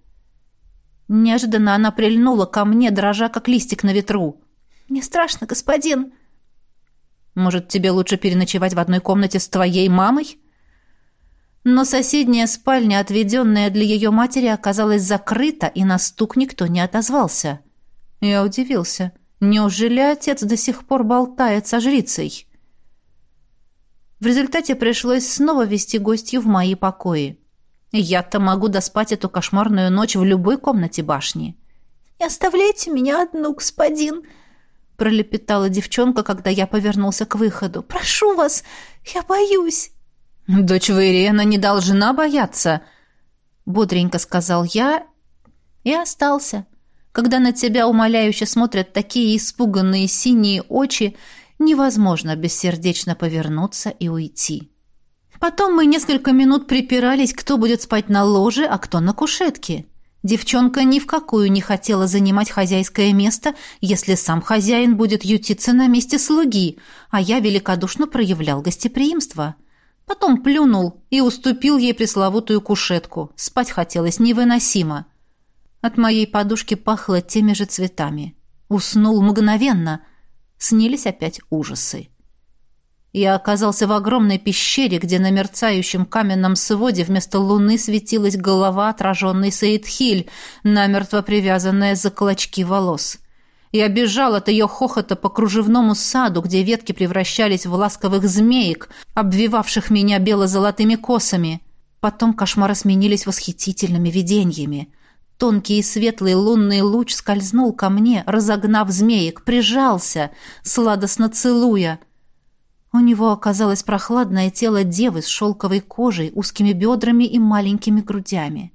Неожиданно она прильнула ко мне, дрожа, как листик на ветру. «Мне страшно, господин!» Может, тебе лучше переночевать в одной комнате с твоей мамой? Но соседняя спальня, отведенная для ее матери, оказалась закрыта, и на стук никто не отозвался. Я удивился. Неужели отец до сих пор болтает со жрицей? В результате пришлось снова вести гостью в мои покои. Я-то могу доспать эту кошмарную ночь в любой комнате башни. «Не оставляйте меня одну, господин!» Пролепетала девчонка, когда я повернулся к выходу. «Прошу вас, я боюсь». «Дочь Вейрена не должна бояться», — бодренько сказал я и остался. Когда на тебя умоляюще смотрят такие испуганные синие очи, невозможно бессердечно повернуться и уйти. Потом мы несколько минут припирались, кто будет спать на ложе, а кто на кушетке. Девчонка ни в какую не хотела занимать хозяйское место, если сам хозяин будет ютиться на месте слуги, а я великодушно проявлял гостеприимство. Потом плюнул и уступил ей пресловутую кушетку. Спать хотелось невыносимо. От моей подушки пахло теми же цветами. Уснул мгновенно. Снились опять ужасы. Я оказался в огромной пещере, где на мерцающем каменном своде вместо луны светилась голова отраженной Саидхиль, намертво привязанная за клочки волос. Я бежал от ее хохота по кружевному саду, где ветки превращались в ласковых змеек, обвивавших меня бело-золотыми косами. Потом кошмары сменились восхитительными видениями. Тонкий и светлый лунный луч скользнул ко мне, разогнав змеек, прижался, сладостно целуя — у него оказалось прохладное тело девы с шелковой кожей, узкими бедрами и маленькими грудями.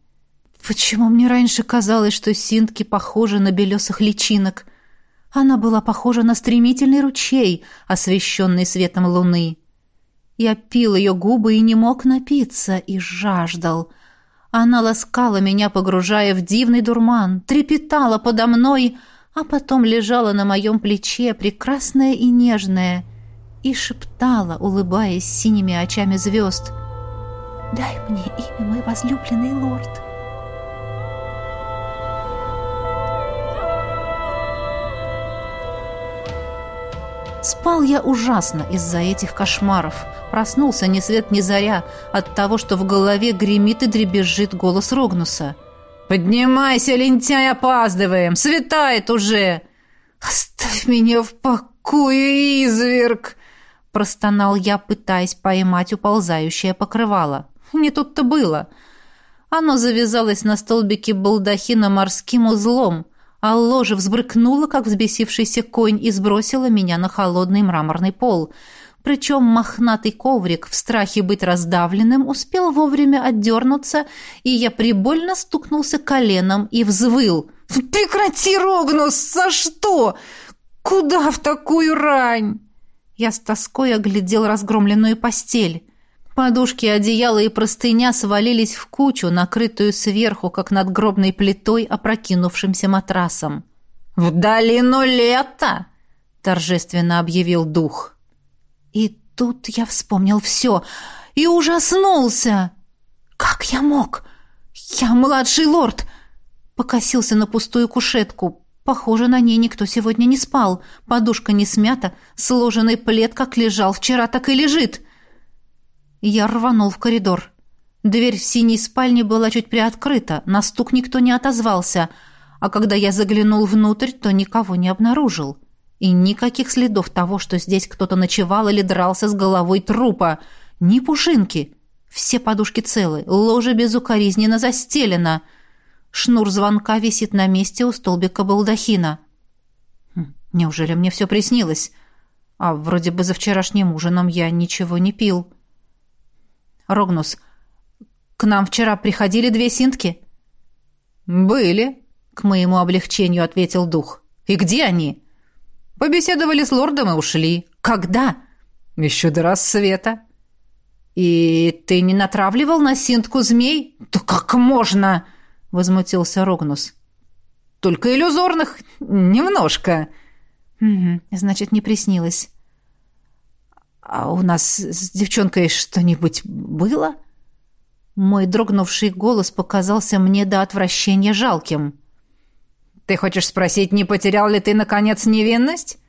Почему мне раньше казалось, что синтки похожи на белесых личинок? Она была похожа на стремительный ручей, освещенный светом луны. Я пил ее губы и не мог напиться, и жаждал. Она ласкала меня, погружая в дивный дурман, трепетала подо мной, а потом лежала на моем плече, прекрасная и нежная — и шептала, улыбаясь синими очами звезд. «Дай мне имя, мой возлюбленный лорд!» Спал я ужасно из-за этих кошмаров. Проснулся ни свет ни заря от того, что в голове гремит и дребезжит голос Рогнуса. «Поднимайся, лентяй, опаздываем! Светает уже!» «Оставь меня в покое, изверг!» Простонал я, пытаясь поймать уползающее покрывало. Не тут-то было. Оно завязалось на столбике балдахина морским узлом, а ложе взбрыкнуло, как взбесившийся конь, и сбросило меня на холодный мраморный пол. Причем мохнатый коврик, в страхе быть раздавленным, успел вовремя отдернуться, и я прибольно стукнулся коленом и взвыл. «Прекрати, Рогнус! За что? Куда в такую рань?» Я с тоской оглядел разгромленную постель. Подушки, одеяло и простыня свалились в кучу, накрытую сверху, как над гробной плитой, опрокинувшимся матрасом. «В долину лета!» — торжественно объявил дух. И тут я вспомнил все и ужаснулся. «Как я мог? Я младший лорд!» Покосился на пустую кушетку. Похоже, на ней никто сегодня не спал. Подушка не смята, сложенный плед как лежал вчера, так и лежит. Я рванул в коридор. Дверь в синей спальне была чуть приоткрыта, на стук никто не отозвался, а когда я заглянул внутрь, то никого не обнаружил. И никаких следов того, что здесь кто-то ночевал или дрался с головой трупа. Ни пушинки. Все подушки целы, ложе безукоризненно застелено — Шнур звонка висит на месте у столбика балдахина. Хм, неужели мне все приснилось? А вроде бы за вчерашним ужином я ничего не пил. Рогнус, к нам вчера приходили две синтки? Были, к моему облегчению ответил дух. И где они? Побеседовали с лордом и ушли. Когда? Еще до рассвета. И ты не натравливал на синтку змей? Да как можно? — возмутился Рогнус. Только иллюзорных немножко. Угу, значит, не приснилось. А у нас с девчонкой что-нибудь было? Мой дрогнувший голос показался мне до отвращения жалким. Ты хочешь спросить, не потерял ли ты наконец невинность?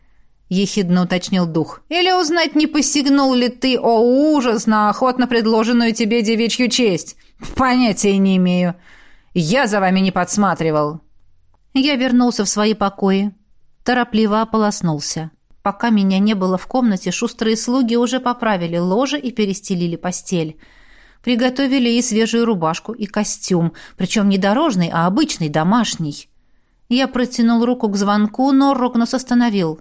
ехидно уточнил дух. Или узнать, не посягнул ли ты, о ужас, на охотно предложенную тебе девичью честь? Понятия не имею. Я за вами не подсматривал. Я вернулся в свои покои, торопливо ополоснулся. Пока меня не было в комнате, шустрые слуги уже поправили ложе и перестелили постель. Приготовили и свежую рубашку, и костюм, причем не дорожный, а обычный, домашний. Я протянул руку к звонку, но Рогнус остановил.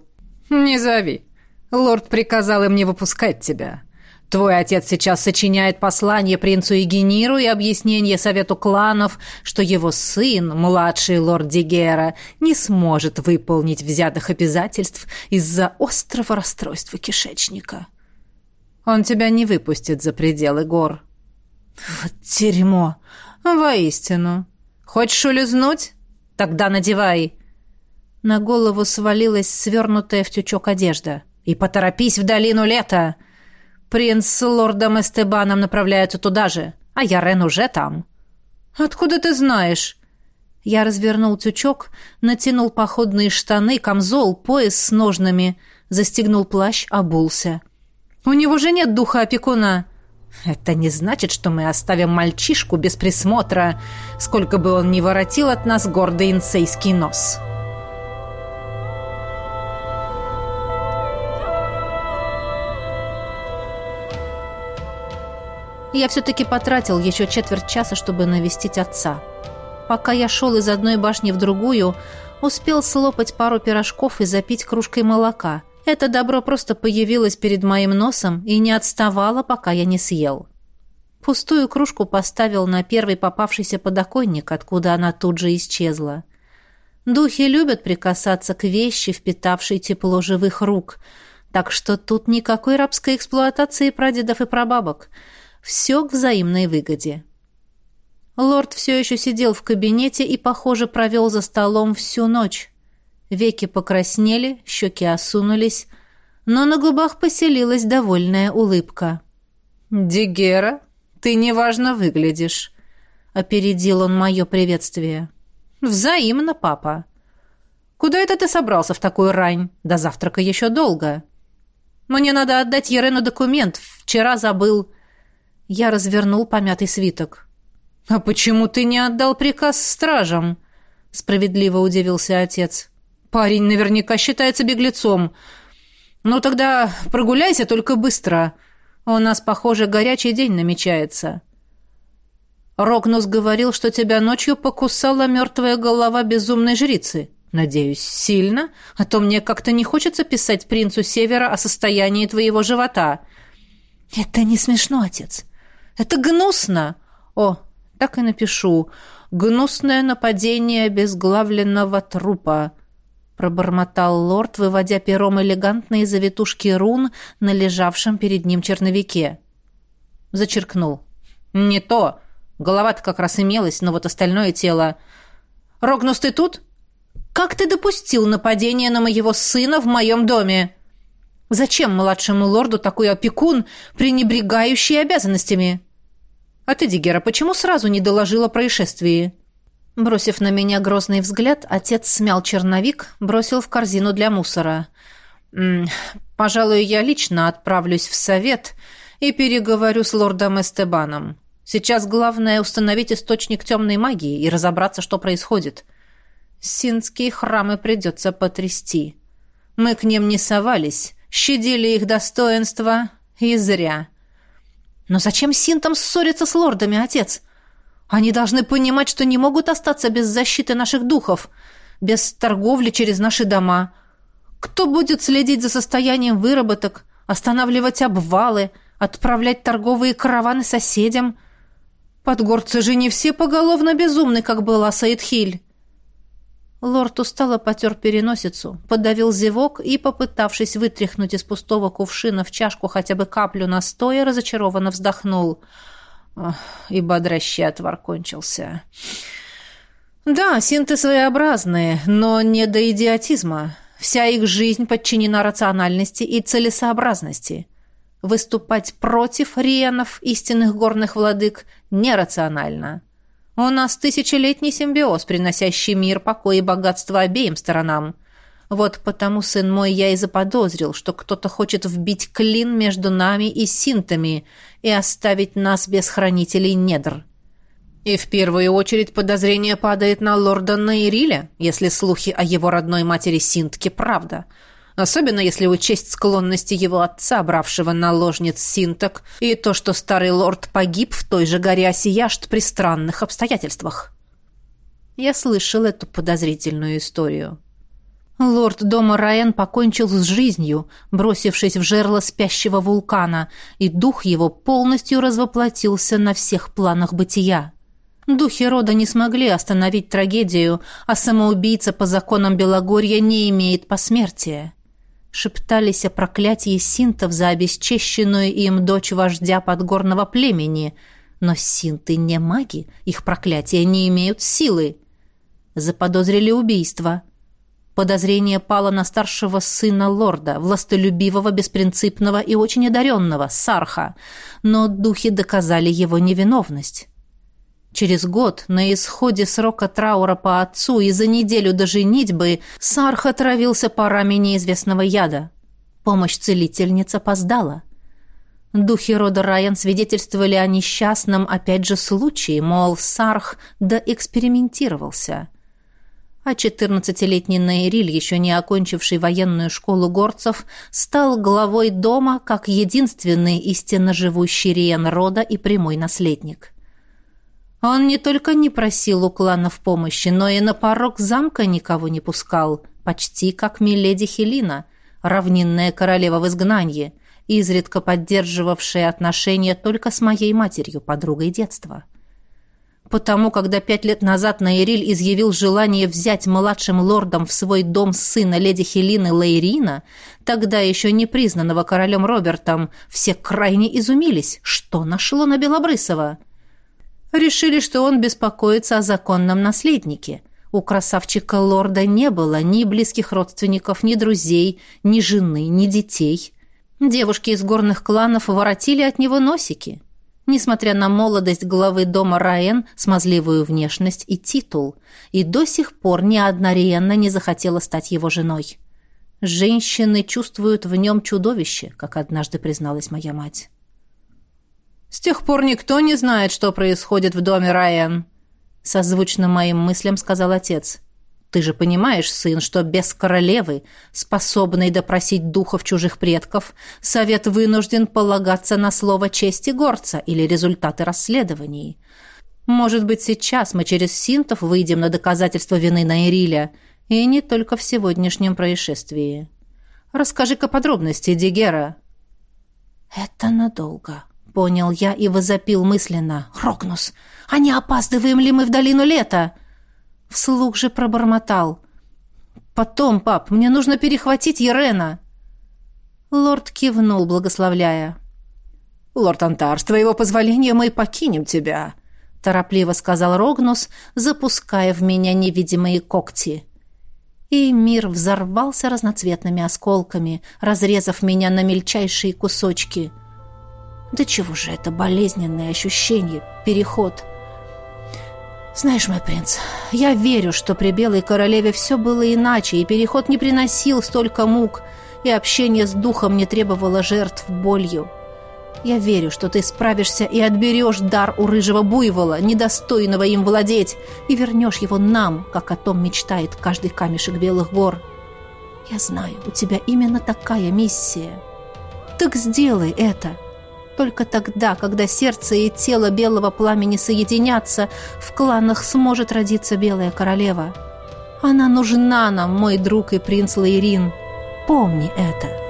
«Не зови. Лорд приказал им не выпускать тебя. Твой отец сейчас сочиняет послание принцу Егениру и объяснение совету кланов, что его сын, младший лорд Дигера, не сможет выполнить взятых обязательств из-за острого расстройства кишечника. Он тебя не выпустит за пределы гор. Вот дерьмо! Воистину. Хочешь улизнуть? Тогда надевай. На голову свалилась свернутая в тючок одежда. И поторопись в долину лета. Принц с лордом Эстебаном направляются туда же, а Ярен уже там». «Откуда ты знаешь?» Я развернул тючок, натянул походные штаны, камзол, пояс с ножнами, застегнул плащ, обулся. «У него же нет духа опекуна!» «Это не значит, что мы оставим мальчишку без присмотра, сколько бы он ни воротил от нас гордый инсейский нос». Я все-таки потратил еще четверть часа, чтобы навестить отца. Пока я шел из одной башни в другую, успел слопать пару пирожков и запить кружкой молока. Это добро просто появилось перед моим носом и не отставало, пока я не съел. Пустую кружку поставил на первый попавшийся подоконник, откуда она тут же исчезла. Духи любят прикасаться к вещи, впитавшей тепло живых рук, так что тут никакой рабской эксплуатации прадедов и прабабок. Все к взаимной выгоде. Лорд все еще сидел в кабинете и, похоже, провел за столом всю ночь. Веки покраснели, щеки осунулись, но на губах поселилась довольная улыбка. «Дигера, ты неважно выглядишь», — опередил он мое приветствие. «Взаимно, папа. Куда это ты собрался в такую рань? До завтрака еще долго. Мне надо отдать Ерену документ. Вчера забыл». Я развернул помятый свиток. «А почему ты не отдал приказ стражам?» — справедливо удивился отец. «Парень наверняка считается беглецом. Ну тогда прогуляйся только быстро. У нас, похоже, горячий день намечается». Рогнус говорил, что тебя ночью покусала мертвая голова безумной жрицы. Надеюсь, сильно? А то мне как-то не хочется писать принцу Севера о состоянии твоего живота. Это не смешно, отец. Это гнусно. О, так и напишу. «Гнусное нападение обезглавленного трупа», — пробормотал лорд, выводя пером элегантные завитушки рун на лежавшем перед ним черновике. Зачеркнул. «Не то. Голова-то как раз имелась, но вот остальное тело...» «Рогнус, ты тут?» «Как ты допустил нападение на моего сына в моем доме?» «Зачем младшему лорду такой опекун, пренебрегающий обязанностями?» «А ты, Дигера, почему сразу не доложила о происшествии?» Бросив на меня грозный взгляд, отец смял черновик, бросил в корзину для мусора. «М -м, «Пожалуй, я лично отправлюсь в совет и переговорю с лордом Эстебаном. Сейчас главное установить источник темной магии и разобраться, что происходит. Синские храмы придется потрясти. Мы к ним не совались, щадили их достоинство, и зря». Но зачем синтам ссориться с лордами, отец? Они должны понимать, что не могут остаться без защиты наших духов, без торговли через наши дома. Кто будет следить за состоянием выработок, останавливать обвалы, отправлять торговые караваны соседям? Подгорцы же не все поголовно безумны, как была Саидхиль. Лорд устало потер переносицу, подавил зевок и, попытавшись вытряхнуть из пустого кувшина в чашку хотя бы каплю настоя, разочарованно вздохнул. И бодрящий отвар кончился. Да, синты своеобразные, но не до идиотизма. Вся их жизнь подчинена рациональности и целесообразности. Выступать против риенов, истинных горных владык, нерационально. У нас тысячелетний симбиоз, приносящий мир, покой и богатство обеим сторонам. Вот потому, сын мой, я и заподозрил, что кто-то хочет вбить клин между нами и синтами и оставить нас без хранителей недр. И в первую очередь подозрение падает на лорда Нейриля, если слухи о его родной матери Синтке правда – особенно если учесть склонности его отца, бравшего наложниц синток, и то, что старый лорд погиб в той же горе Осияшт при странных обстоятельствах. Я слышал эту подозрительную историю. Лорд дома Раен покончил с жизнью, бросившись в жерло спящего вулкана, и дух его полностью развоплотился на всех планах бытия. Духи рода не смогли остановить трагедию, а самоубийца по законам Белогорья не имеет посмертия шептались о проклятии синтов за обесчещенную им дочь вождя подгорного племени. Но синты не маги, их проклятия не имеют силы. Заподозрили убийство. Подозрение пало на старшего сына лорда, властолюбивого, беспринципного и очень одаренного, Сарха, но духи доказали его невиновность. Через год, на исходе срока траура по отцу и за неделю до женитьбы, Сарх отравился парами неизвестного яда. Помощь целительниц опоздала. Духи рода Райан свидетельствовали о несчастном, опять же, случае, мол, Сарх доэкспериментировался. А четырнадцатилетний Наириль, еще не окончивший военную школу горцев, стал главой дома как единственный истинно живущий Риен рода и прямой наследник. Он не только не просил у кланов помощи, но и на порог замка никого не пускал, почти как миледи Хелина, равнинная королева в изгнании – изредка поддерживавшая отношения только с моей матерью, подругой детства. Потому, когда пять лет назад Наириль изъявил желание взять младшим лордом в свой дом сына леди Хелины Лейрина, тогда еще не признанного королем Робертом, все крайне изумились, что нашло на Белобрысова. Решили, что он беспокоится о законном наследнике. У красавчика лорда не было ни близких родственников, ни друзей, ни жены, ни детей. Девушки из горных кланов воротили от него носики. Несмотря на молодость главы дома Раен, смазливую внешность и титул, и до сих пор ни одна Риенна не захотела стать его женой. Женщины чувствуют в нем чудовище, как однажды призналась моя мать. «С тех пор никто не знает, что происходит в доме Раен», созвучно моим мыслям сказал отец. Ты же понимаешь, сын, что без королевы, способной допросить духов чужих предков, совет вынужден полагаться на слово чести горца или результаты расследований. Может быть, сейчас мы через синтов выйдем на доказательство вины Найриля, и не только в сегодняшнем происшествии. Расскажи-ка подробности, Дигера. Это надолго, понял я и возопил мысленно. Рогнус, а не опаздываем ли мы в долину лета? — Вслух же пробормотал. «Потом, пап, мне нужно перехватить Ерена». Лорд кивнул, благословляя. «Лорд Антар, с твоего позволения мы покинем тебя», — торопливо сказал Рогнус, запуская в меня невидимые когти. И мир взорвался разноцветными осколками, разрезав меня на мельчайшие кусочки. Да чего же это болезненное ощущение, переход — знаешь, мой принц, я верю, что при Белой Королеве все было иначе, и переход не приносил столько мук, и общение с духом не требовало жертв болью. Я верю, что ты справишься и отберешь дар у рыжего буйвола, недостойного им владеть, и вернешь его нам, как о том мечтает каждый камешек Белых гор. Я знаю, у тебя именно такая миссия. Так сделай это!» Только тогда, когда сердце и тело белого пламени соединятся, в кланах сможет родиться белая королева. Она нужна нам, мой друг и принц Лейрин. Помни это.